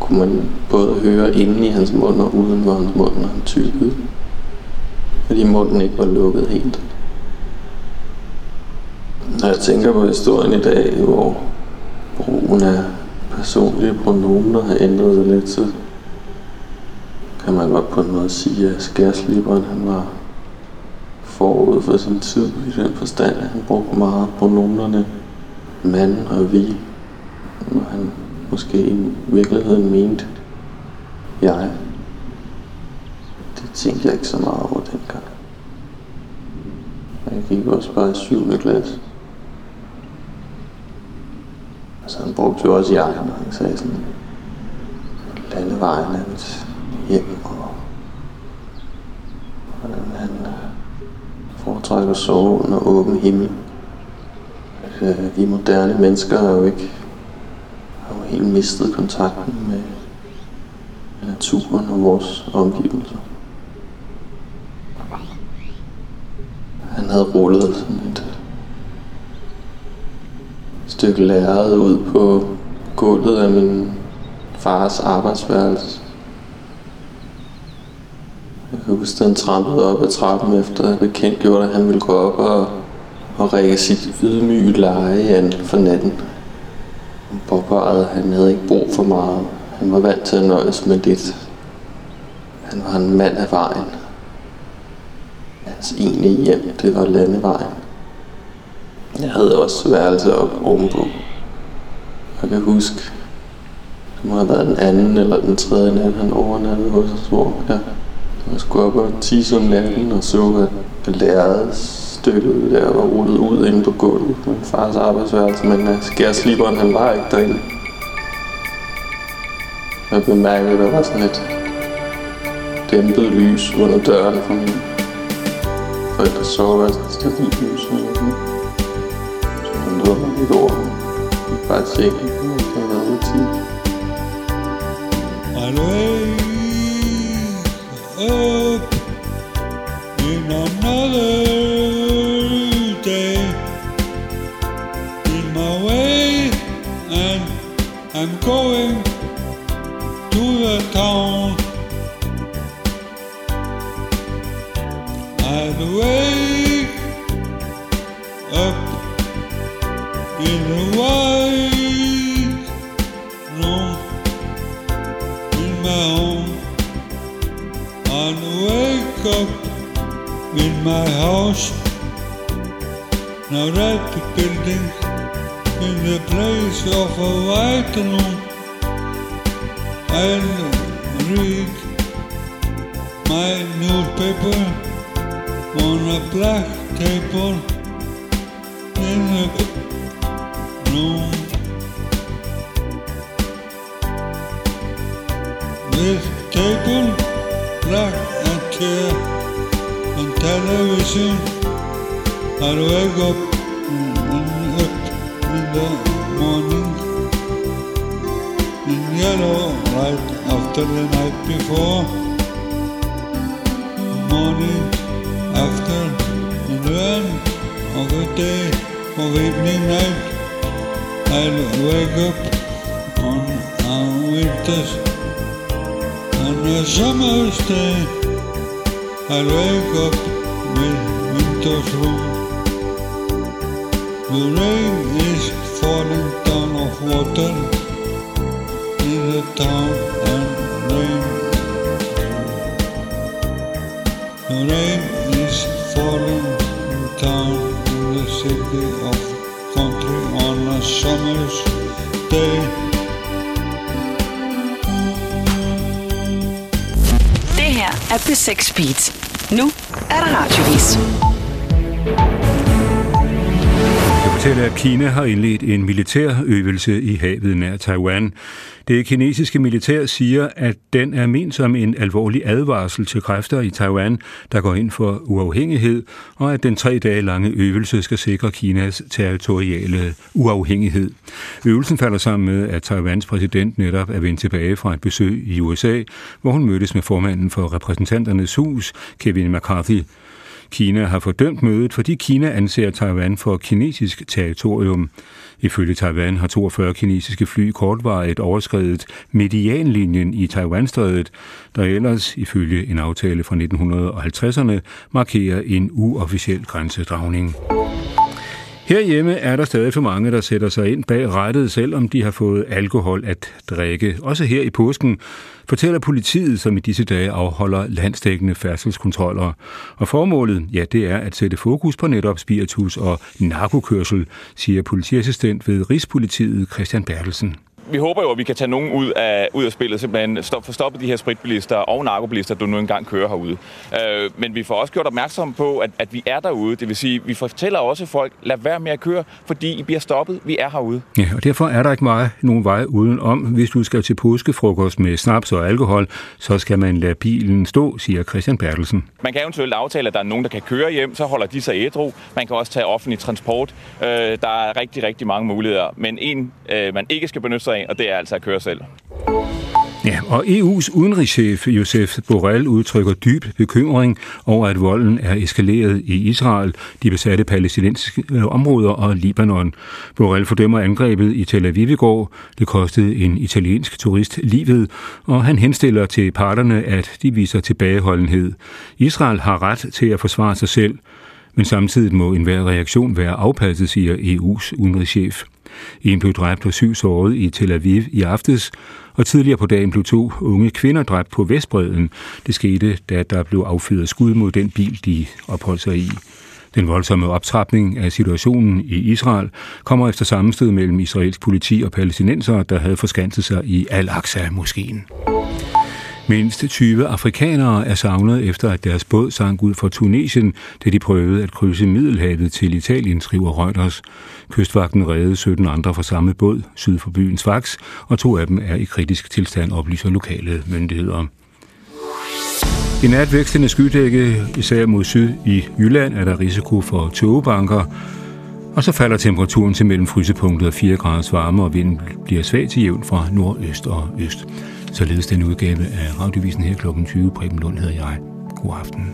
kunne man både høre inde i hans mund og uden for hans mund, når han tykkede. Fordi munden ikke var lukket helt. Når jeg tænker på historien i dag, hvor brugen af personlige pronomener har ændret sig lidt, så kan man godt på en måde sige, at skærsliberen han var forud for sin tid i den forstand, at han brugte meget pronomerne mand og vi, når han måske i virkeligheden mente jeg. Det tænkte jeg ikke så meget over dengang. Jeg gik også bare i 7. klasse. Så han brugte jo også jeg, når han sagde sådan, landevejen er mit hjem, og hvordan han øh, foretrækker at sove under åben himmel. At, øh, vi moderne mennesker har jo ikke har jo helt mistet kontakten med naturen og vores omgivelser. Han havde rullet sådan et stykke lærred ud på gulvet af min fars arbejdsværelse. Jeg kan huske, at han trampede op ad trappen efter at bekendt gjorde, at han ville gå op og, og række sit ydmyge leje an for natten. Han påpegede, at han havde ikke brug for meget. Han var vant til at nøjes med lidt. Han var en mand af vejen. Hans ene hjem, det var landevejen. Jeg havde også værelse op ovenpå. Jeg kan huske, det må have været den anden eller den tredje nat, han overnattede hos os, hvor jeg, jeg skulle op og tisse om natten og så, at lærret stykket der var rullet ud inde på gulvet på min fars arbejdsværelse, men øh, uh, skærsliberen han var ikke derinde. Jeg bemærkede, at der var sådan et dæmpet lys under døren for min forældres soveværelse. Det et stabilt lys. Eller han lå mig lidt militærøvelse i havet nær Taiwan. Det kinesiske militær siger, at den er ment som en alvorlig advarsel til kræfter i Taiwan, der går ind for uafhængighed, og at den tre dage lange øvelse skal sikre Kinas territoriale uafhængighed. Øvelsen falder sammen med, at Taiwans præsident netop er vendt tilbage fra et besøg i USA, hvor hun mødtes med formanden for repræsentanternes hus, Kevin McCarthy. Kina har fordømt mødet, fordi Kina anser Taiwan for kinesisk territorium. Ifølge Taiwan har 42 kinesiske fly kortvarigt overskrevet medianlinjen i Taiwanstrædet, der ellers, ifølge en aftale fra 1950'erne, markerer en uofficiel grænsedragning. Herhjemme er der stadig for mange, der sætter sig ind bag rettet, selvom de har fået alkohol at drikke. Også her i påsken fortæller politiet, som i disse dage afholder landstækkende færdselskontroller. Og formålet, ja, det er at sætte fokus på netop spiritus og narkokørsel, siger politiassistent ved Rigspolitiet Christian Bertelsen vi håber jo, at vi kan tage nogen ud af, ud af spillet, simpelthen stop, for stoppe de her spritbilister og narkobilister, der nu engang kører herude. Øh, men vi får også gjort opmærksom på, at, at vi er derude. Det vil sige, vi fortæller også folk, lad være med at køre, fordi I bliver stoppet. Vi er herude. Ja, og derfor er der ikke meget nogen vej udenom. Hvis du skal til påskefrokost med snaps og alkohol, så skal man lade bilen stå, siger Christian Bertelsen. Man kan eventuelt aftale, at der er nogen, der kan køre hjem, så holder de sig ædru. Man kan også tage offentlig transport. Øh, der er rigtig, rigtig mange muligheder. Men en, øh, man ikke skal benytte sig af, og det er altså at køre selv. Ja, og EU's udenrigschef Josef Borrell udtrykker dyb bekymring over, at volden er eskaleret i Israel, de besatte palæstinensiske øh, områder og Libanon. Borrell fordømmer angrebet i Tel Aviv i går. Det kostede en italiensk turist livet, og han henstiller til parterne, at de viser tilbageholdenhed. Israel har ret til at forsvare sig selv, men samtidig må enhver reaktion være afpasset, siger EU's udenrigschef. En blev dræbt og syv såret i Tel Aviv i aftes, og tidligere på dagen blev to unge kvinder dræbt på Vestbreden. Det skete, da der blev affyret skud mod den bil, de opholdt sig i. Den voldsomme optrapning af situationen i Israel kommer efter sammenstød mellem israelsk politi og palæstinenser, der havde forskanset sig i Al-Aqsa-moskeen. Mindst 20 afrikanere er savnet efter, at deres båd sank ud fra Tunesien, da de prøvede at krydse Middelhavet til Italien, skriver Reuters. Kystvagten reddede 17 andre fra samme båd syd for byen Sfax, og to af dem er i kritisk tilstand, oplyser lokale myndigheder. I nat vækstende skydække, især mod syd i Jylland, er der risiko for tågebanker, og så falder temperaturen til mellem frysepunktet og 4 graders varme, og vinden bliver svag til jævn fra nordøst og øst. Således den udgave af Radiovisen her kl. 20. Preben Lund hedder jeg. God aften.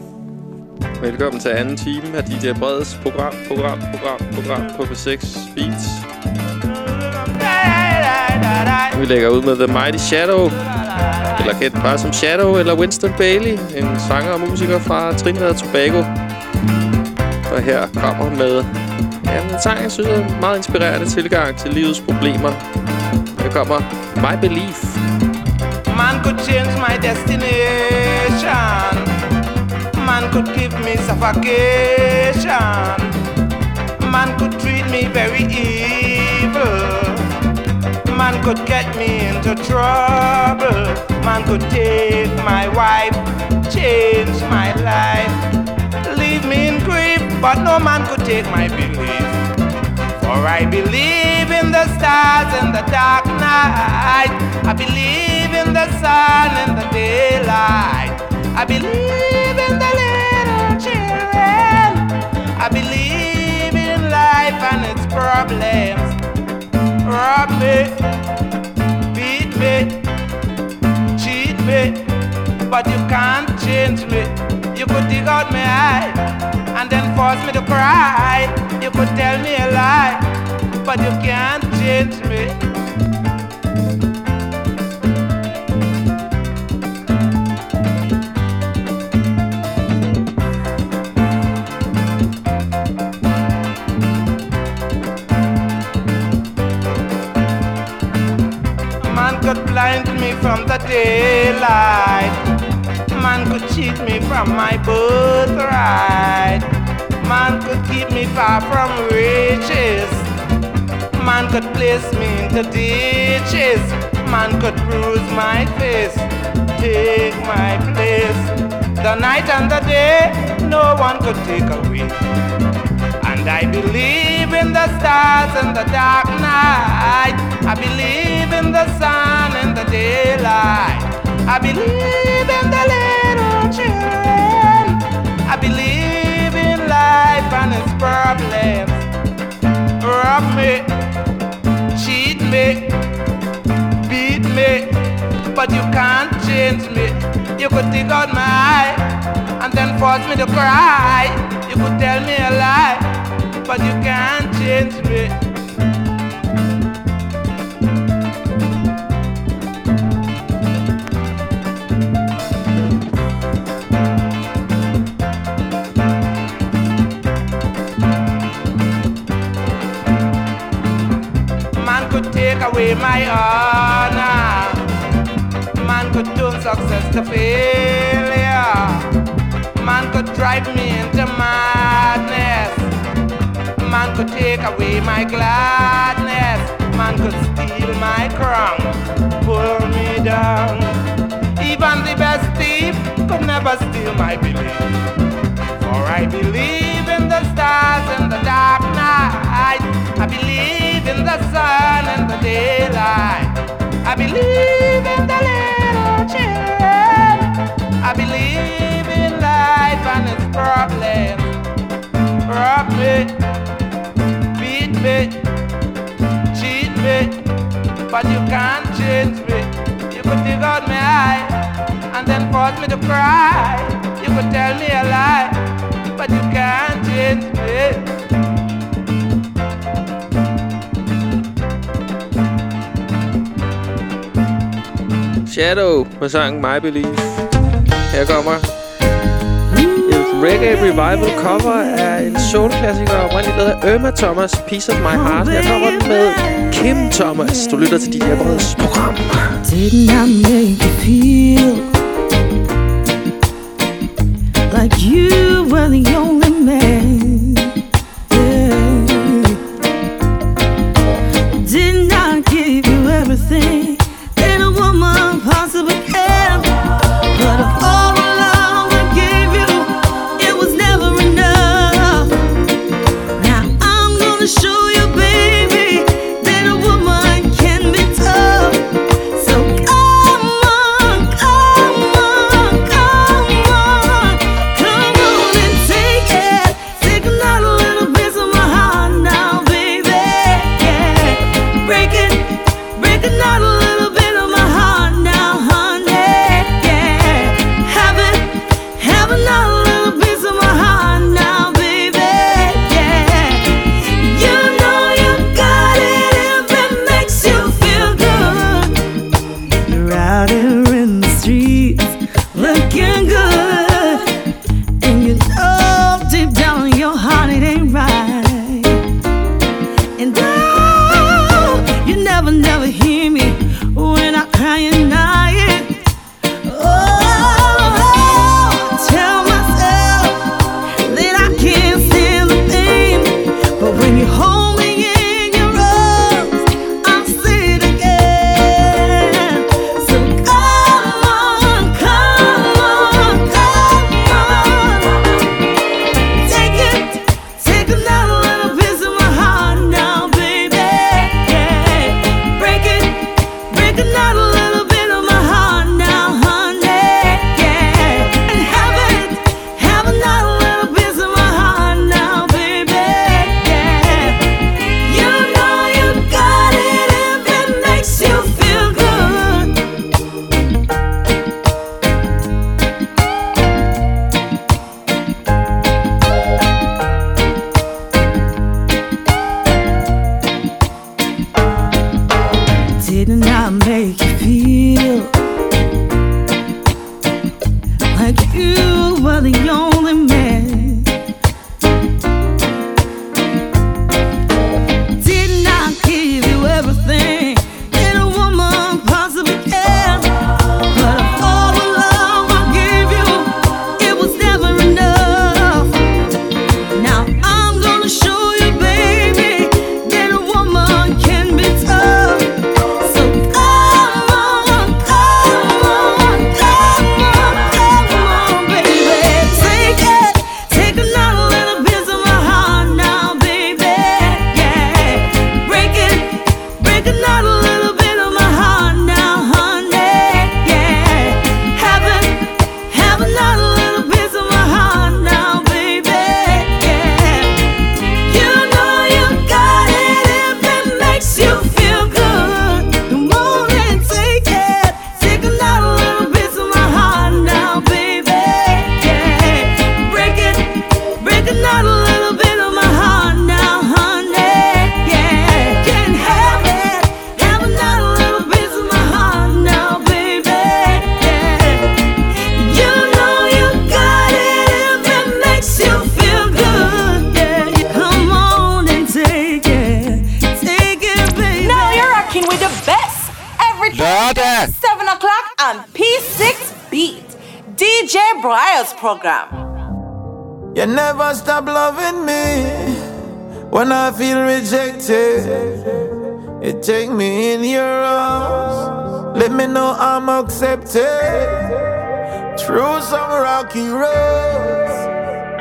Velkommen til anden time af DJ Breds program, program, program, program på P6 Beats. Vi lægger ud med The Mighty Shadow, eller kendt bare som Shadow, eller Winston Bailey, en sanger og musiker fra Trinidad og Tobago. Og her kommer med ja, en sang, jeg synes er en meget inspirerende tilgang til livets problemer. Her kommer My Belief. Could change my destination. Man could give me suffocation. Man could treat me very evil. Man could get me into trouble. Man could take my wife, change my life, leave me in grief. But no man could take my belief. For I believe in the stars in the dark night. I believe in the sun in the daylight. I believe in the little children. I believe in life and its problems. Rob me, beat me, cheat me, but you can't change me. You could dig out my eye and then force me to cry. You could tell me a lie, but you can't change me. Man could blind me from the daylight. Man could cheat me from my birthright. Man could keep me far from riches. Man could place me into ditches. Man could bruise my face, take my place. The night and the day, no one could take away. And I believe in the stars in the dark night. I believe in the sun in the daylight. I believe in the problems. Rob me, cheat me, beat me, but you can't change me. You could dig out my eye and then force me to cry. You could tell me a lie, but you can't change me. Take away my honor. Man could turn success to failure. Man could drive me into madness. Man could take away my gladness. Man could steal my crown, pull me down. Even the best thief could never steal my belief. For I believe in the stars in the dark night. I believe in the sun and the daylight. I believe in the little children. I believe in life and its problems. Rob me, beat me, cheat me, but you can't change me. You could dig out my eye and then force me to cry. You could tell me a lie, but you can't change me. Shadow med sangen My Belief. Her kommer et reggae revival cover af en soul-klassiker oprindeligt lavet af Irma Thomas, Piece of My Heart. Her kommer den med Kim Thomas. Du lytter til dit Breds program. Didn't I make you feel like you were the accepted. Through some rocky roads,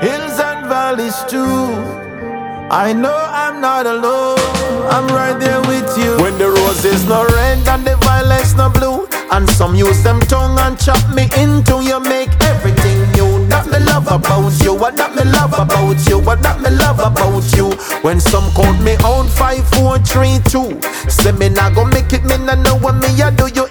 hills and valleys too. I know I'm not alone. I'm right there with you. When the roses no red and the violets no blue, and some use them tongue and chop me into you, make everything new. That me love about you, what that me love about you, what that me love about you. When some count me out five, four, three, two, say me not go make it, me not know what me I do. You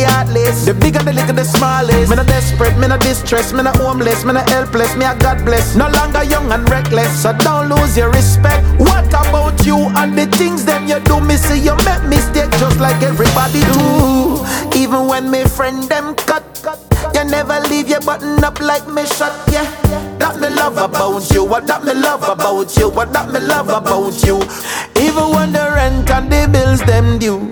the heartless. The bigger the little, the smallest. Me no desperate, me no distress, me no homeless, me no helpless. Me a God bless. No longer young and reckless. So don't lose your respect. What about you and the things them you do? Me see you make mistake just like everybody do. Even when me friend them cut, you never leave your button up like me shut. Yeah, that me love about you. What that me love about you. What that me love about you. Even when the rent and the bills them due.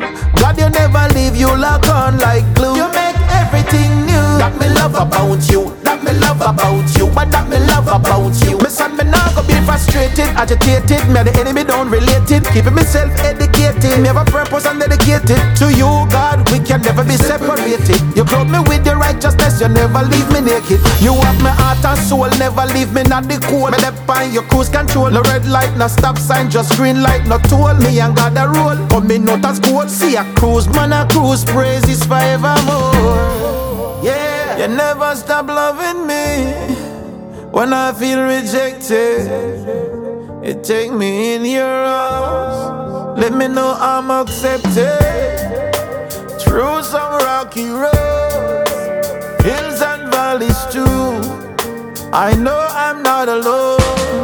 You lock on like glue. You make everything new. That me love about you. That me love about you. What that me love about you. Me son, me not frustrated, agitated. Me the enemy don't relate it. Keeping myself educated. Me have a purpose and dedicated to you, God. We can never be separated. You clothe me with your righteousness. You never leave me naked. You have my heart and soul. Never leave me not the cold. Me left on your cruise control. No red light, no stop sign, just green light, no toll. Me and God a roll. Coming out as gold. See a cruise, man a cruise. Praise Praises forevermore. Yeah, you never stop loving me when I feel rejected. You take me in your arms. Let me know I'm accepted. Through some rocky roads, hills and valleys too. I know I'm not alone.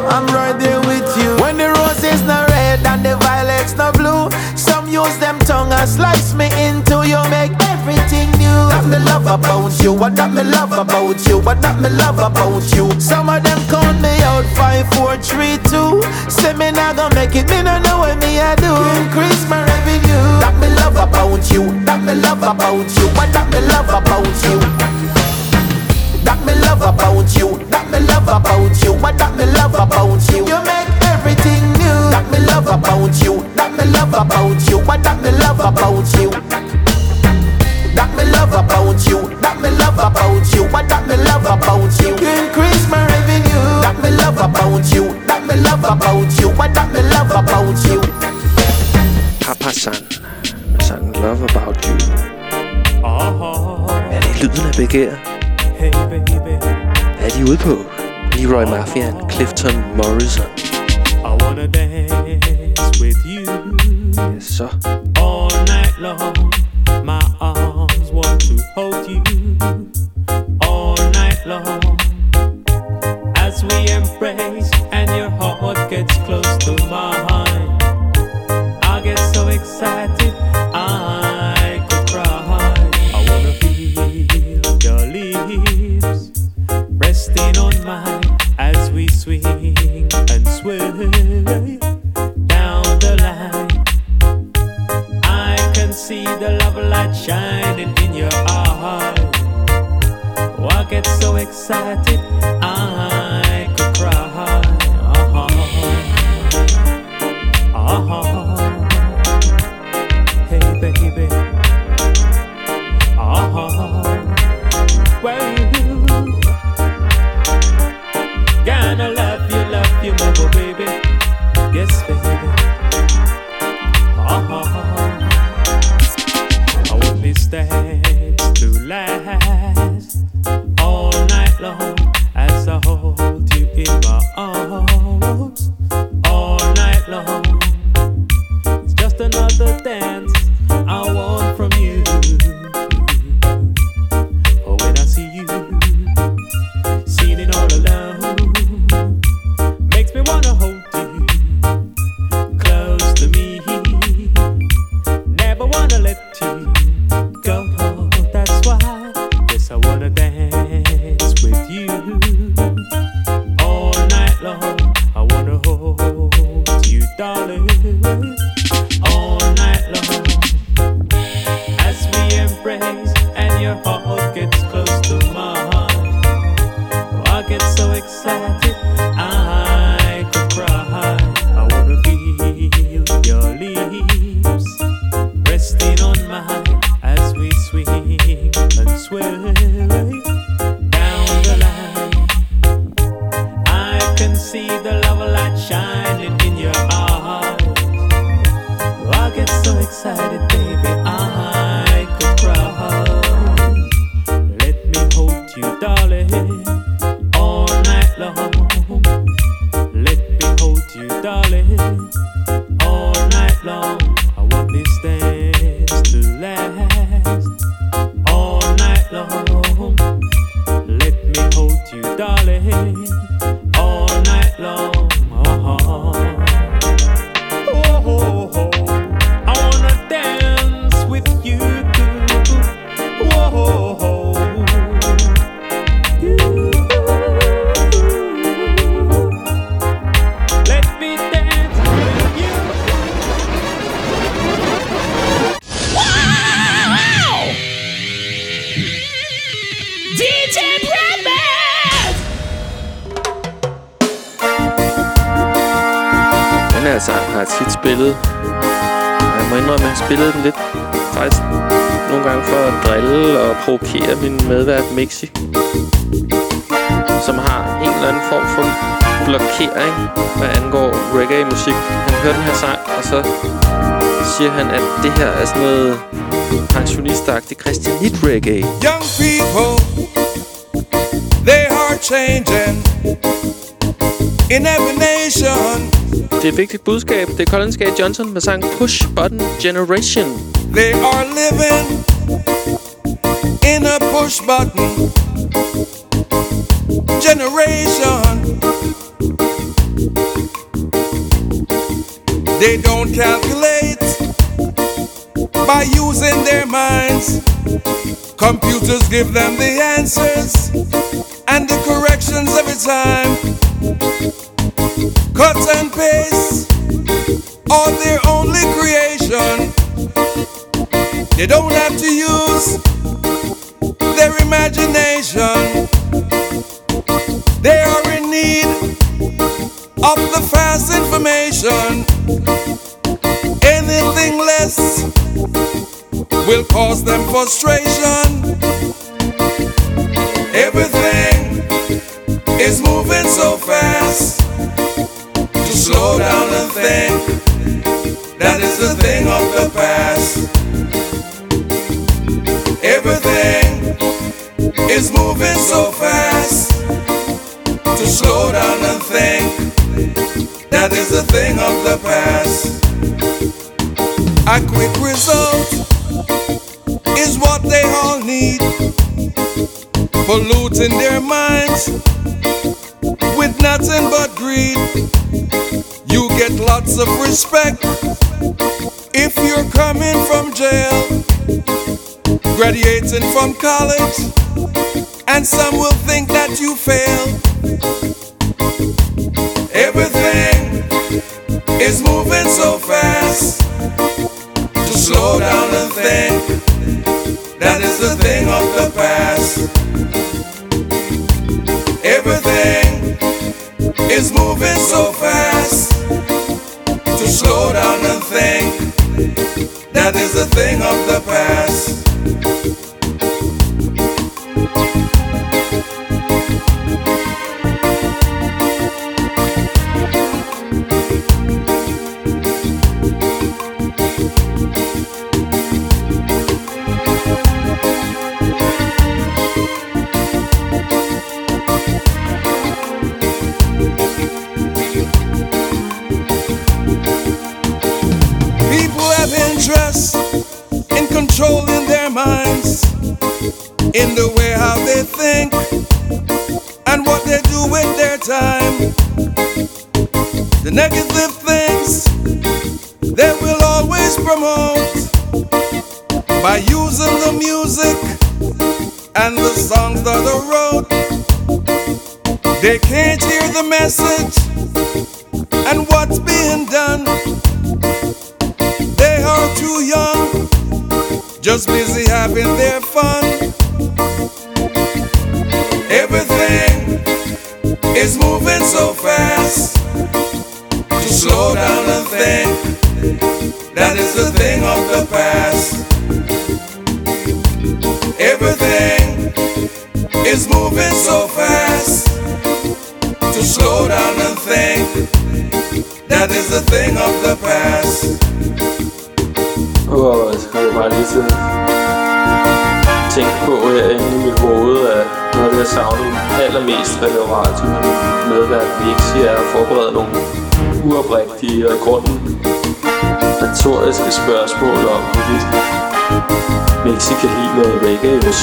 I'm right there with you. When the roses not red and the violets not blue, some use them tongue and slice me into you, make everything new. That me love about you, what that me love about you, what that me love about you. Some of them count me out five, four, three, two. Say me not gonna make it, me no know what me I do. Increase my revenue. That me love about you, that me love about you, what that me love about you. That me love about you, that me love about you, what that me love about you. You make everything new. That me love about you, that me love about you, what that me love about you. That me love about you, that me love about you, what that me love about you. You increase my revenue. That me love about you, that me love about you, what that me love about you. Papa San med sangen Love About You. Er det lyden af begær? Hey baby, Hvad er de ude på? Leroy Mafian, Clifton Morrison. I wanna dance with you Ja, så. all night long. My arms want to hold you all night long. As we embrace and your heart gets close to mine, I get so excited I could cry. I wanna feel your lips resting on mine as we swing see the love light shining in your eyes. Oh, I get so excited I et vigtigt budskab. Det er Colin Skate Johnson med sang Push Button Generation. They are living in a push button generation. They don't calculate by using their minds. Computers give them the answers and the corrections every time. graduating from college, and some will think that you failed.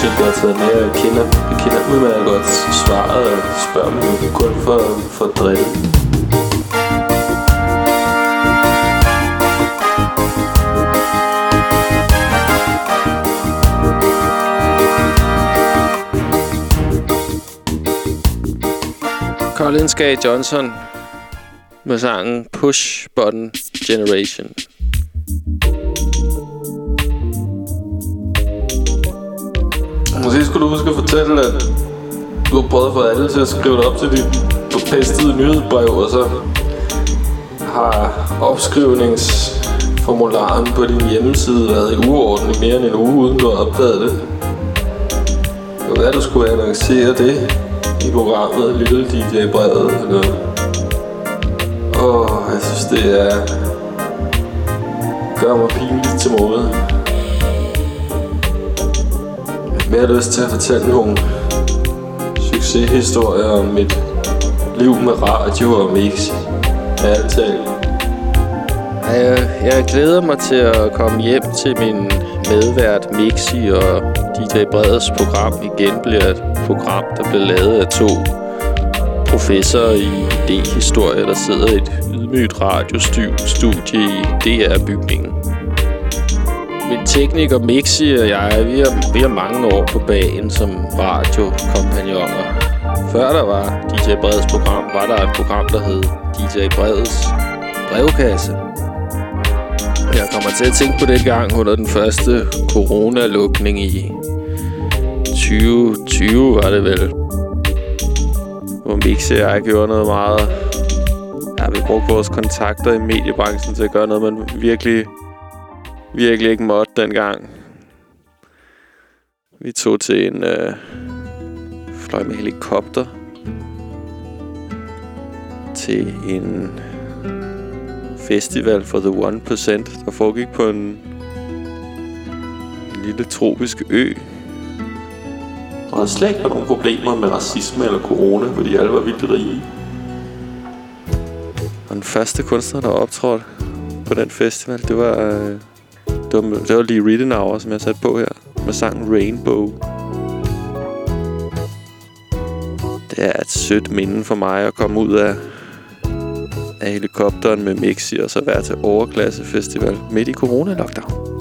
musik, og jeg kender, jeg kender udmærket godt svaret og spørger mig jo kun for, for at drille. Colin Skag Johnson med sangen Push Button Generation. skal du huske at fortælle, at du har prøvet at få alle til at skrive det op til de forpestede nyhedsbrev, og så har opskrivningsformularen på din hjemmeside været i uorden i mere end en uge, uden du har opdaget det. Det kunne du skulle annoncere det i programmet Lille DJ-brevet eller noget. Åh, oh, jeg synes, det er... gør mig pinligt til måde. Jeg har lyst til at fortælle nogle succeshistorier om mit liv med radio og mix. Ærligt talt. Jeg, øh, jeg glæder mig til at komme hjem til min medvært Mixi, og DJ Breds program igen bliver et program, der bliver lavet af to professorer i idéhistorie, der sidder i et ydmygt radiostudie i DR-bygningen. Tekniker Mixi og jeg, vi har, vi har mange år på bagen som radiokompagnoner. Før der var DJ Breds program, var der et program, der hed DJ Breds brevkasse. Jeg kommer til at tænke på det gang under den første coronalukning i 2020, var det vel. Hvor Mixi og jeg gjorde noget meget... Ja, vi brugte vores kontakter i mediebranchen til at gøre noget, man virkelig, virkelig ikke måtte dengang. Vi tog til en... Øh, fløj med helikopter til en festival for The 1%, der foregik på en, en lille tropisk ø. Der var slet ikke nogen problemer med racisme eller corona, fordi alle var vildt rige. Og den første kunstner, der optrådte på den festival, det var, øh, det var, det var lige Riddenauer, som jeg satte på her, med sangen Rainbow. Det er et sødt minde for mig at komme ud af, af helikopteren med Mixi og så være til Overklasse Festival midt i corona-lockdown.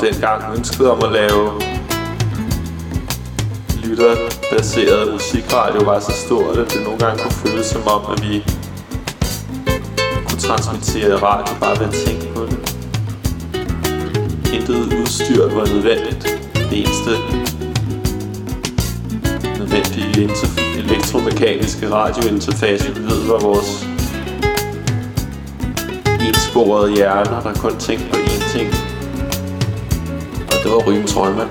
Dengang, ønskede om at lave lytterbaseret musikradio var så stort, at det nogle gange kunne føles som om, at vi kunne transmittere radio bare ved at tænke på det. Intet udstyr var nødvendigt. Det eneste nødvendige elektromekaniske radiointerface, vi ved, var vores ensporede hjerner, der kun tænkte på én ting. Og det var en troldmand.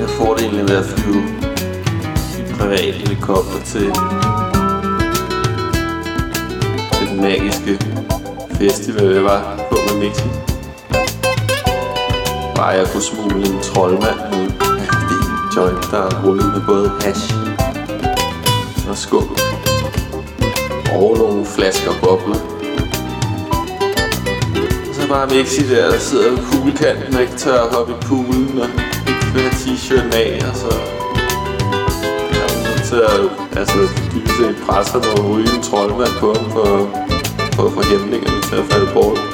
Jeg fordelen ved at flyve i privat helikopter til, til den magiske festival, jeg var på med Mixi. Bare jeg kunne smule en troldmand ud af det joint, der er rullet med både hash og skum. Og nogle flasker bobler. Bare Mixi der, der sidder ved poolkanten og ikke tør at hoppe i poolen og ikke vil have t-shirten af, og så til at altså, dybest set presser ham og ryge en troldmand på ham for, for at få hæmningerne til at falde bort.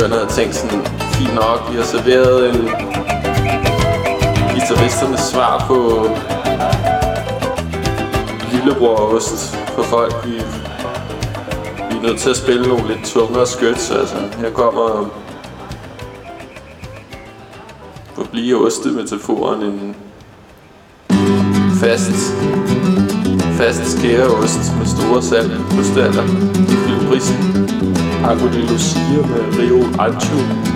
Godt havde tænkt sådan, fint nok, vi har serveret en guitaristernes svar på lillebrorost for folk. Vi, vi er nødt til at spille nogle lidt tungere skøts, altså. Her kommer på at blive ostemetaforen en fast, fast skæreost med store på krystaller i filprisen. Ago de Lucia med Rio Ancho.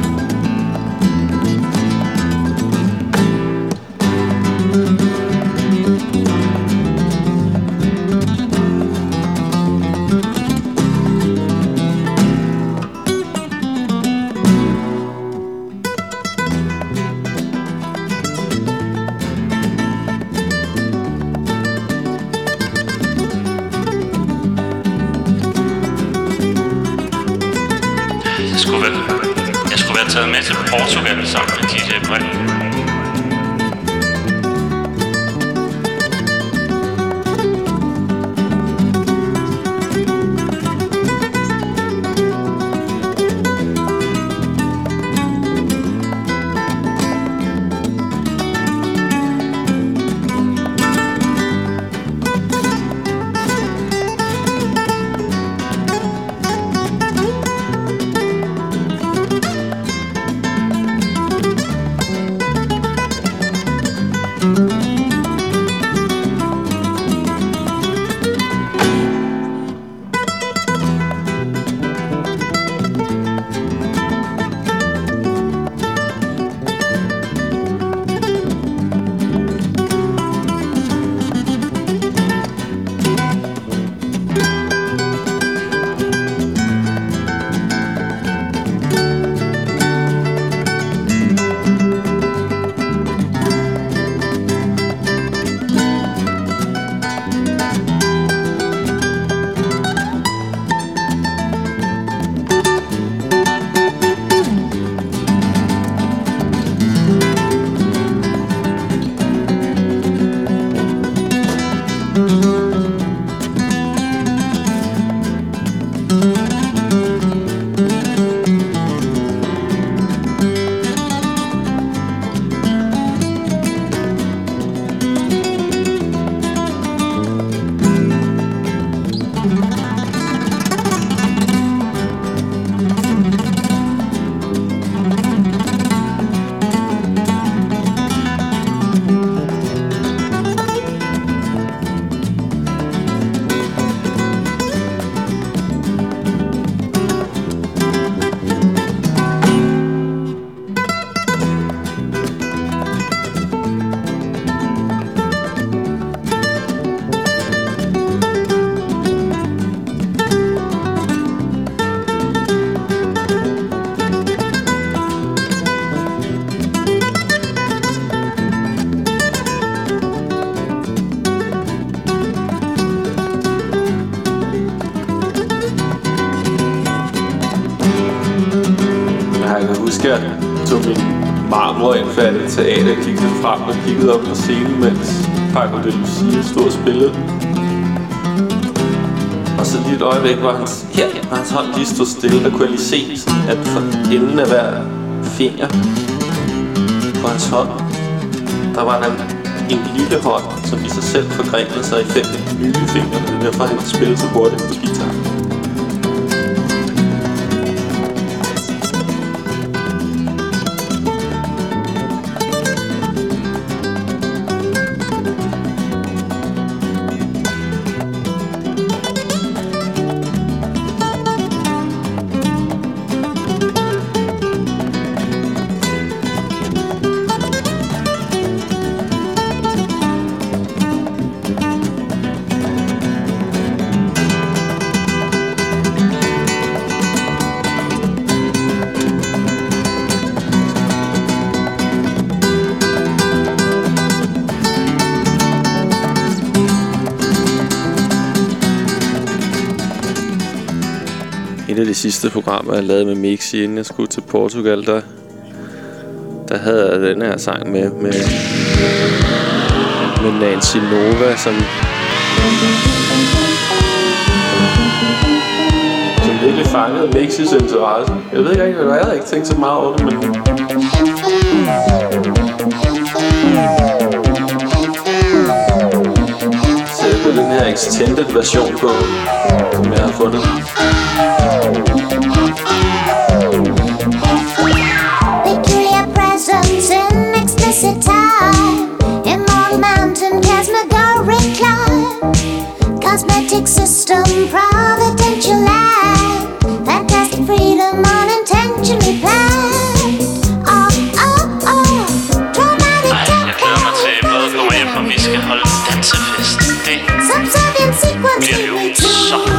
Marmorindfattede teater og kiggede frem og kiggede op på scenen, mens Paco de Lucia stod og spillede. Og så lige et øjeblik, hvor hans, her, hvor hans hånd lige stod stille, der kunne jeg lige se, at for enden af hver finger på hans hånd, der var der en lille hånd, som i sig selv forgrenede sig i fem nye fingre. Det er derfor, han spillede så hurtigt på sidste program, jeg lavede med Mixi, inden jeg skulle til Portugal, der, der havde jeg den her sang med, med, med Nancy Nova, som, som virkelig fangede Mixis interesse. Jeg ved ikke rigtig, hvad jeg havde ikke tænkt så meget over det, men... Mm. Her extended version på, som jeg har fundet. Peculiar presence in explicit time. Immortal mountain, Casmagoric climb. Cosmetic system, jo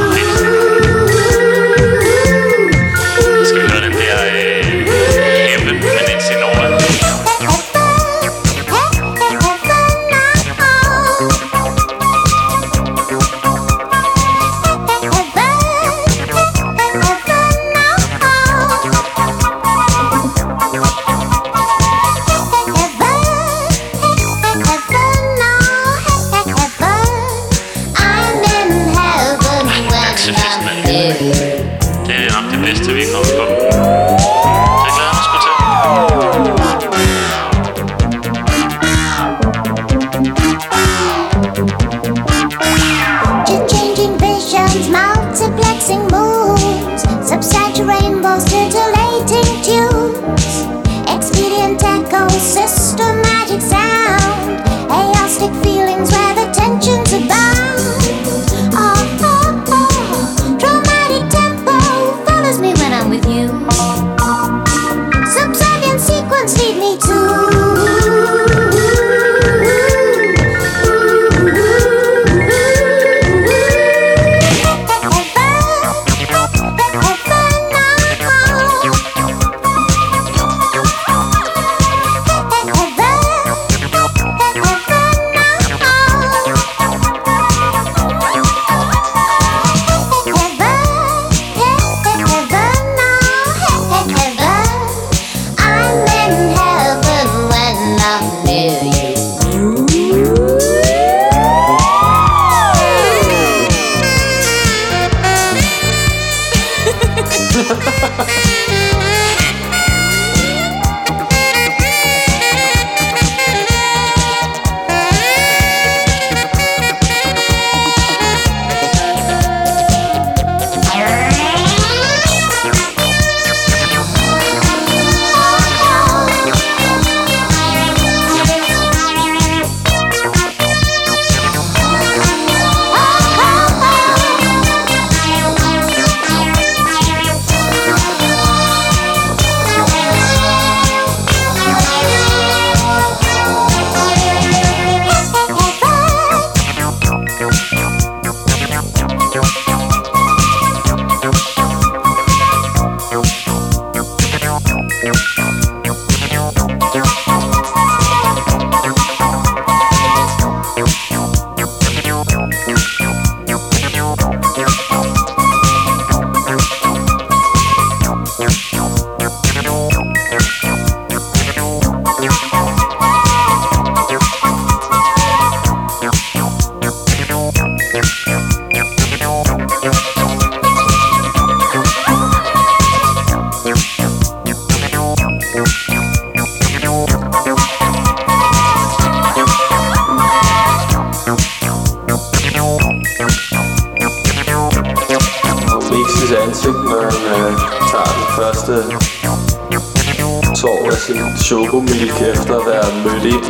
sin chocomilk efter at være mødt ind.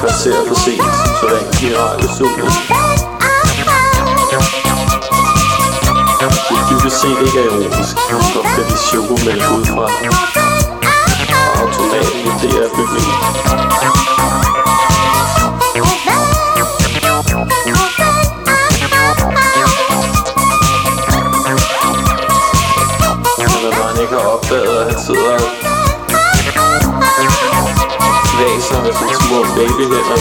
Kvarter for sent, så rent i radiostudiet. Det er dybest set ikke er ironisk. så går kan de chokomælk ud fra automaten i DR-bygningen. Han ikke har opdaget, at han sidder og kvaser med sine små babyhænder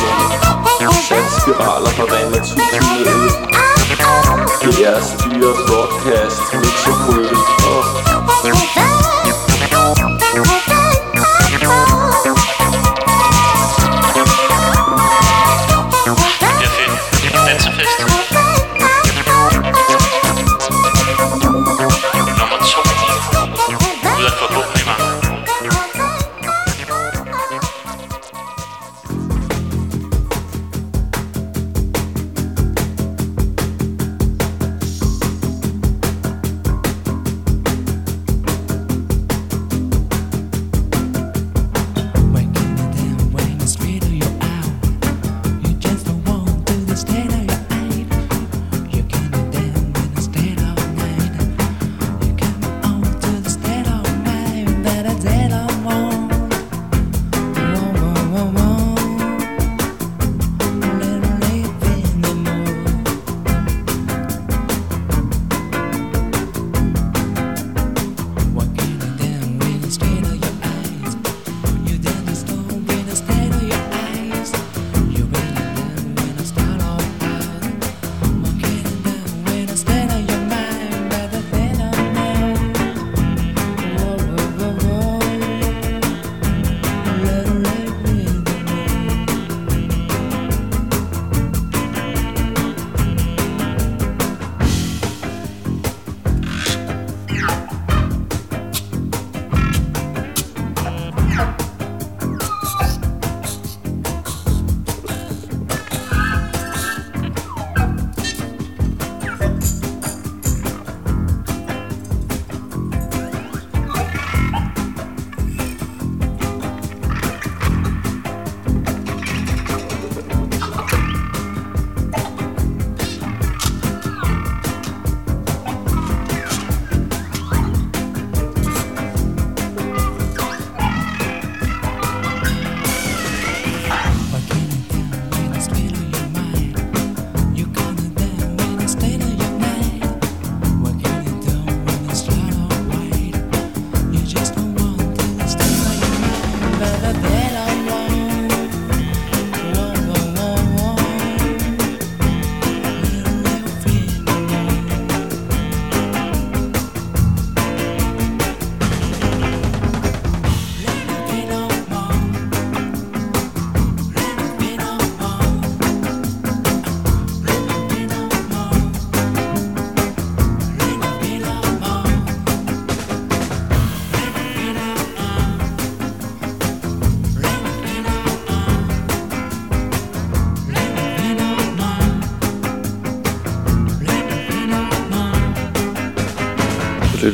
med sandspiraler fra vand med tusind ned i. Det er styre broadcast mixerpult. Oh.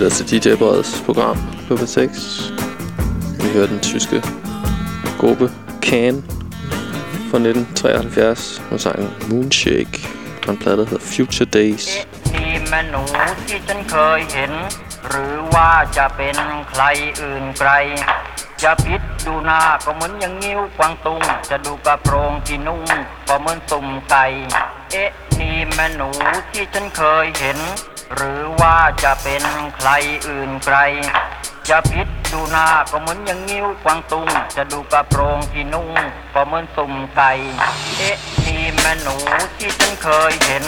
lytter til DJ Breds program på P6. Vi hører den tyske gruppe Can fra 1973 med sangen Moonshake fra en plade, der hedder Future Days. ที่แม่หนูที่ฉันเคยเห็น หรือว่าจะเป็นใครอื่นไกล จะพิษดูหน้าก็เหมือนอย่างนิ้วกวางตุง จะดูกระโปรงที่นุ่งก็เหมือนสุ่มไก่ เอ๊ะนี่แม่หนูที่ฉันเคยเห็น หรือว่าจะเป็นใครอื่นไกล จะพิษดูหน้าก็เหมือนอย่างนิ้วกวางตุง จะดูกระโปรงที่นุ่งก็เหมือนสุ่มไก่เอ๊ะนี่แม่หนูที่ฉันเคยเห็น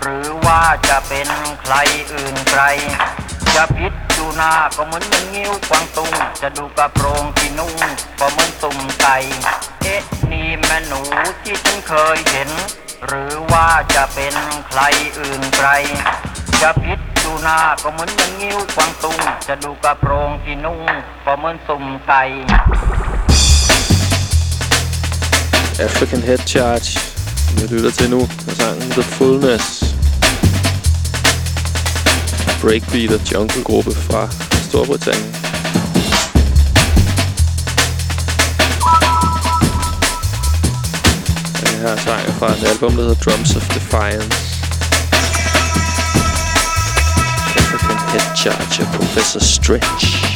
หรือว่าจะเป็นใครอื่นไกล จะพิษดูหน้าก็เหมือนอย่างนิ้วกวางตุง จะดูกระโปรงที่นุ่งก็เหมือนสุ่มไก่เอ๊ะนี่แม่หนูที่ฉันเคยเห็น หรือว่าจะเป็นใครอื่นไกล จะพิษดูหน้าก็เหมือนอย่างนิ้วกวางตุง จะดูกระโปรงที่นุ่งก็เหมือนสุ่มไก่ African Head Charge. Vi lytter til nu med sangen The Fullness. breakbeat og jungle-gruppe fra Storbritannien. Den her sang er fra et album, der hedder Drums of Defiance. Head Charger, Professor Stretch.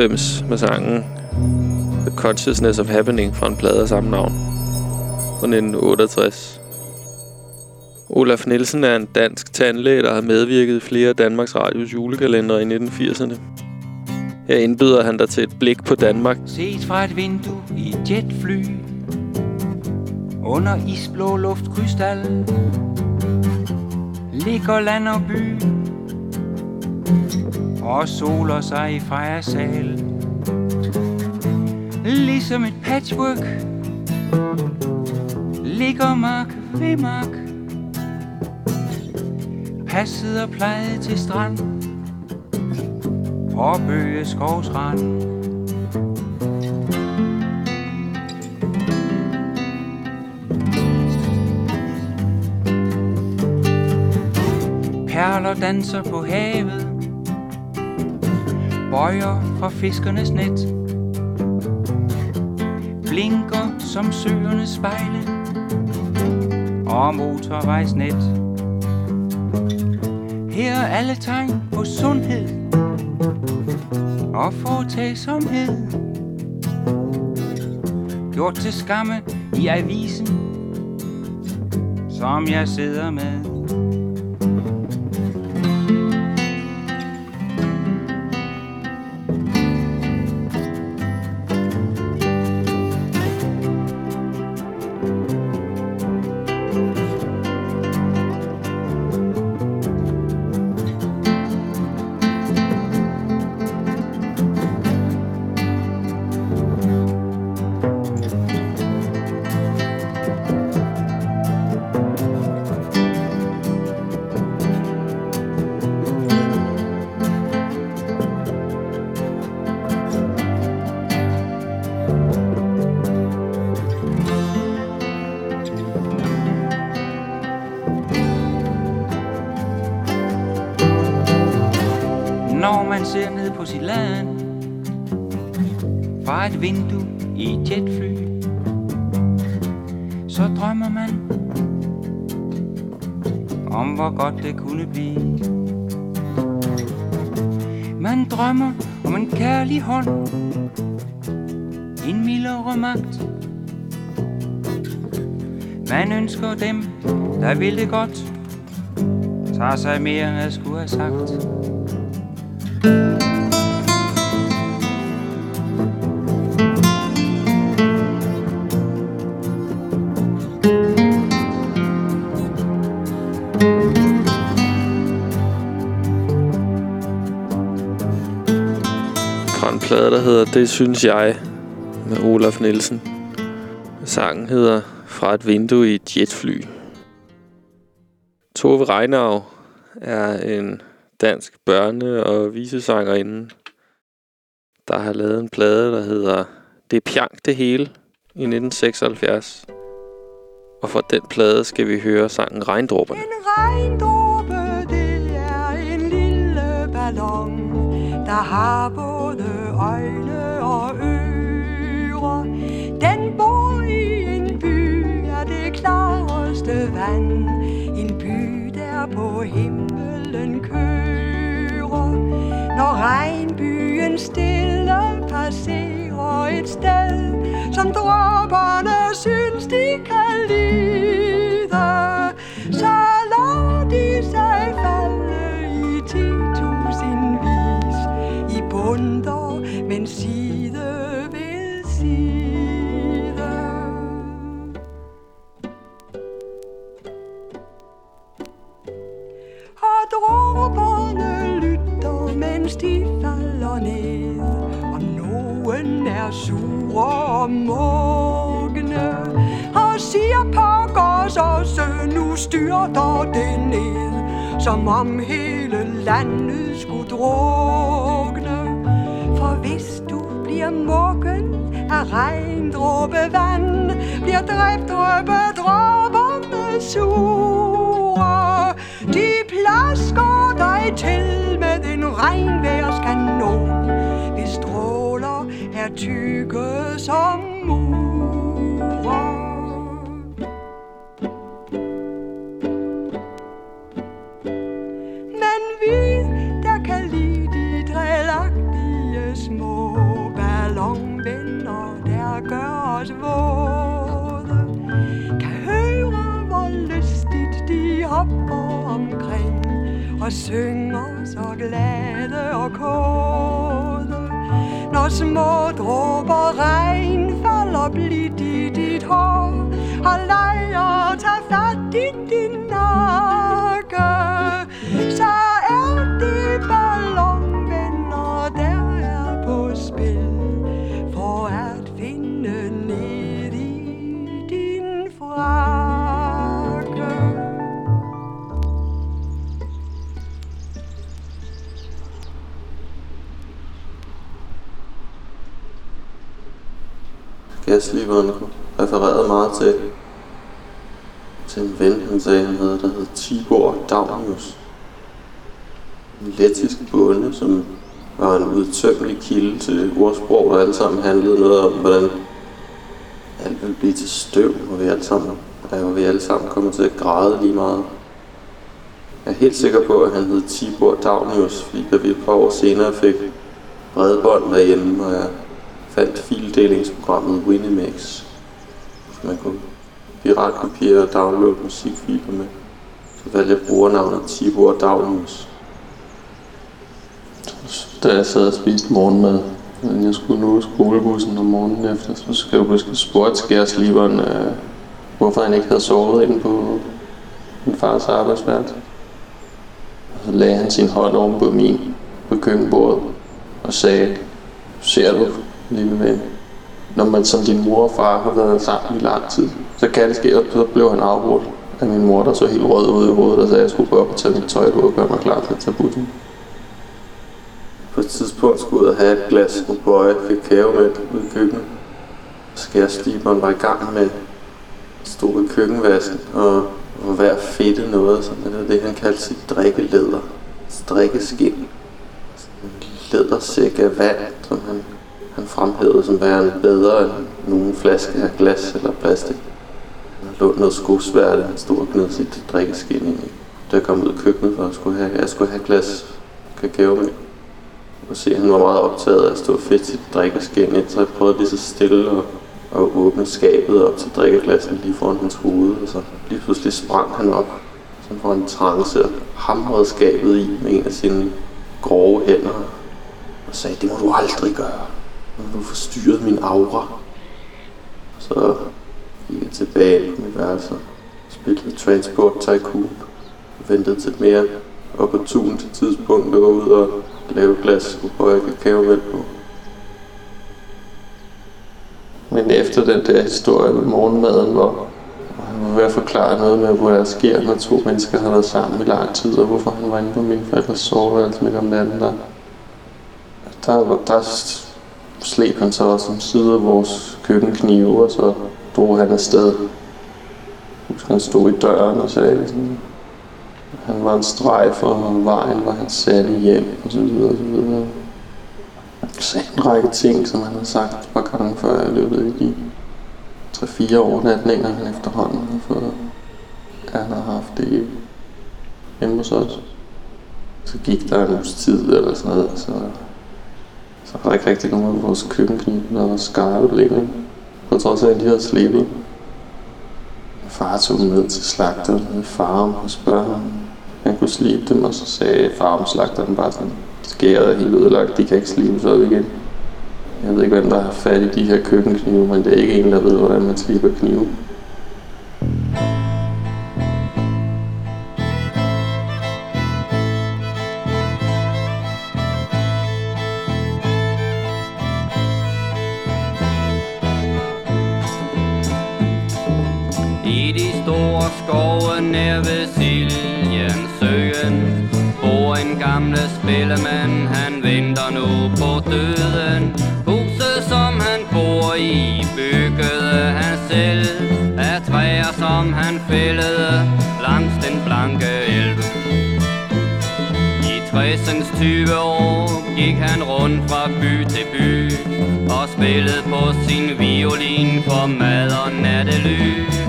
92 med sangen The Consciousness of Happening fra en plade af samme navn fra 1968. Olaf Nielsen er en dansk tandlæge, der har medvirket i flere af Danmarks Radios julekalender i 1980'erne. Her indbyder han dig til et blik på Danmark. Ses fra et vindue i et jetfly Under isblå luftkrystal Ligger land og by og soler sig i fejresal Ligesom et patchwork Ligger mark ved mark. Passet og plejet til strand. På Bøge skovsrand Perler danser på havet. Bøjer fra fiskernes net. Blinker som søernes spejle Og motorvejsnet. Her er alle tegn på sundhed Og foretagsomhed. Gjort til skamme i avisen Som jeg sidder med. Vil det godt Tager sig mere end jeg skulle have sagt en plade, der hedder Det synes jeg med Olaf Nielsen. Sangen hedder Fra et vindue i et jetfly. Tove Reinau er en dansk børne- og visesangerinde, der har lavet en plade, der hedder Det er pjank det hele i 1976. Og fra den plade skal vi høre sangen Regndråberne. regndråbe, det er en lille ballon, der har både øjne og ører. Den bor i en by af det klareste vand, på himlen kører. Når regnbyen stille passerer et sted, som dråberne synes, de kan lide, så lader de sig falde i titusindvis i bunder, men siger, de falder ned, og nogen er sure og mugne, og siger pokkers også, nu styrter det ned, som om hele landet skulle drukne. For hvis du bliver mukken af regndråbe vand, bliver dræbt drøbe dråberne sure. De mig til regnvejrs kanon regnvejrskanon stråler er tykke som murer. Men vi, der kan lide de drillagtige små ballonvenner, der gør os våde, kan høre, hvor lystigt de hopper omkring og synger Når små Gasliveren refererede meget til, til en ven, han sagde, han havde, der hed Tibor Daunius. En lettisk bonde, som var en udtømmelig kilde til ordsprog, der alle sammen handlede noget om, hvordan alt ville blive til støv, og vi alle sammen, og vi alle sammen kommer til at græde lige meget. Jeg er helt sikker på, at han hed Tibor Daunius, fordi da vi et par år senere fik bredbånd derhjemme, og jeg fandt fildelingsprogrammet Winimix, så man kunne piratkopiere og downloade musikfiler med. Så valgte jeg brugernavnet Tibor Daunius. Da jeg sad og spiste morgenmad, men jeg skulle nå skolebussen om morgenen efter, så skal jeg huske spurgte skærsliveren, øh, hvorfor han ikke havde sovet inde på min fars arbejdsværelse. Og så lagde han sin hånd oven på min på køkkenbordet og sagde, ser du, lille ven, når man som din mor og far har været sammen i lang tid, så kan det ske, og så blev han afbrudt af min mor, der så helt rød ud i hovedet, og sagde, at jeg skulle gå op og tage mit tøj på og gøre mig klar til at tage bussen. På et tidspunkt skulle jeg ud og have et glas O'boy kakaomælk ud i køkkenet. Skærstiberen var i gang med stod i køkkenvasken og var ved at fedte noget, så det var det, han kaldte sit drikkeleder. Strikkeskin. En lædersæk af vand, som han, han fremhævede som værende bedre end nogen flaske af glas eller plastik. Der lå noget skosværte, han stod og gned sit drikkeskin ind i. Da jeg kom ud i køkkenet, for jeg skulle have, jeg skulle have et glas med. Og se, han var meget optaget af at stå fedt sit drikkeskin ind, så jeg prøvede lige så stille og, og åbne skabet op til drikkeglassen lige foran hans hoved, og så lige pludselig sprang han op, sådan for en trance, og hamrede skabet i med en af sine grove hænder, og sagde, det må du aldrig gøre, du forstyrret min aura. Så gik jeg tilbage på mit værelse, spillede Transport Tycoon, og ventede til et mere opportunt tidspunkt at gå ud og lave glas og O'boy kakaomælk på. Men efter den der historie med morgenmaden, hvor han var ved at forklare noget med, hvor der sker, når to mennesker har været sammen i lang tid, og hvorfor han var inde på min forældres soveværelse midt om natten, der, der, der slæb han så også om side af vores køkkenknive, og så drog han afsted. Husk, han stod i døren og sagde sådan, han var en streg for vejen, hvor han satte hjem, og så videre, og så videre. Han sagde en række ting, som han havde sagt et par gange før i løbet af de 3-4 overnatninger, han efterhånden har fået. Han har haft det hjemme hos os. Så gik der en uges tid eller sådan noget, så, så var der ikke rigtig nogen af vores køkkenkniv, der var skarpe længere. På trods af, at de havde slebet. Far tog dem ned til slagteren med farm og spørger ham, han kunne slibe dem, og så sagde farm slagteren bare sådan, skæret er helt ødelagt, de kan ikke slibes op igen. Jeg ved ikke, hvem der har fat i de her køkkenknive, men det er ikke en, der ved, hvordan man sliber knive. Over skoven nær ved Siljensøen Bor en gamle spillemand, han venter nu på døden. Huset som han bor i, byggede han selv. Af træer som han fældede langs den blanke elv. I 60'ens 20 år gik han rundt fra by til by Og spillede på sin violin for mad og nattely.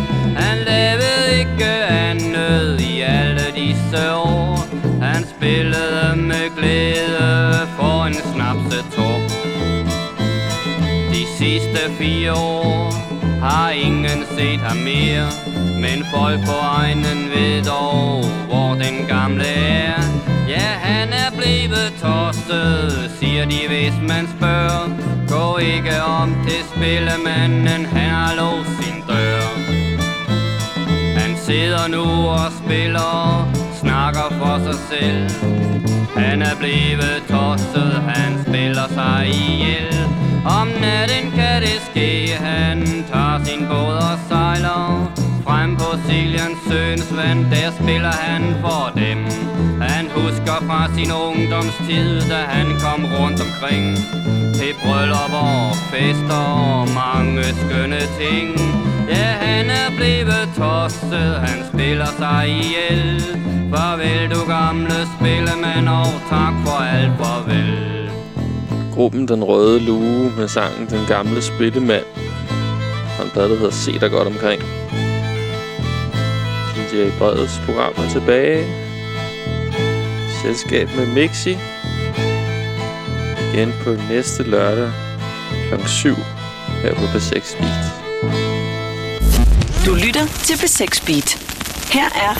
Han lavede ikke andet i alle disse år. Han spillede med glæde for en snapsetår De sidste fire år har ingen set ham mere. Men folk på egnen ved dog, hvor den gamle er. Ja, han er blevet tosset, siger de, hvis man spørger. Gå ikke om til spillemanden, han har låst sidder nu og spiller, snakker for sig selv. Han er blevet tosset, han spiller sig ihjel. Om natten kan det ske, han tager sin båd og sejler. Frem på Siljans søens vand, der spiller han for dem. Han husker fra sin ungdomstid, da han kom rundt omkring. Til bryllupper, fester og mange skønne ting. Ja, han er blevet tosset, han spiller sig ihjel. Farvel du gamle spillemand, og tak for alt farvel. Gruppen Den Røde Lue med sangen Den Gamle Spillemand. Og en plade, der hedder Se dig godt omkring. DJ Breds program er tilbage. Selskab med Mixi. Igen på næste lørdag kl. 7 her på B6 Beat. Du lytter til B6 Beat. Her er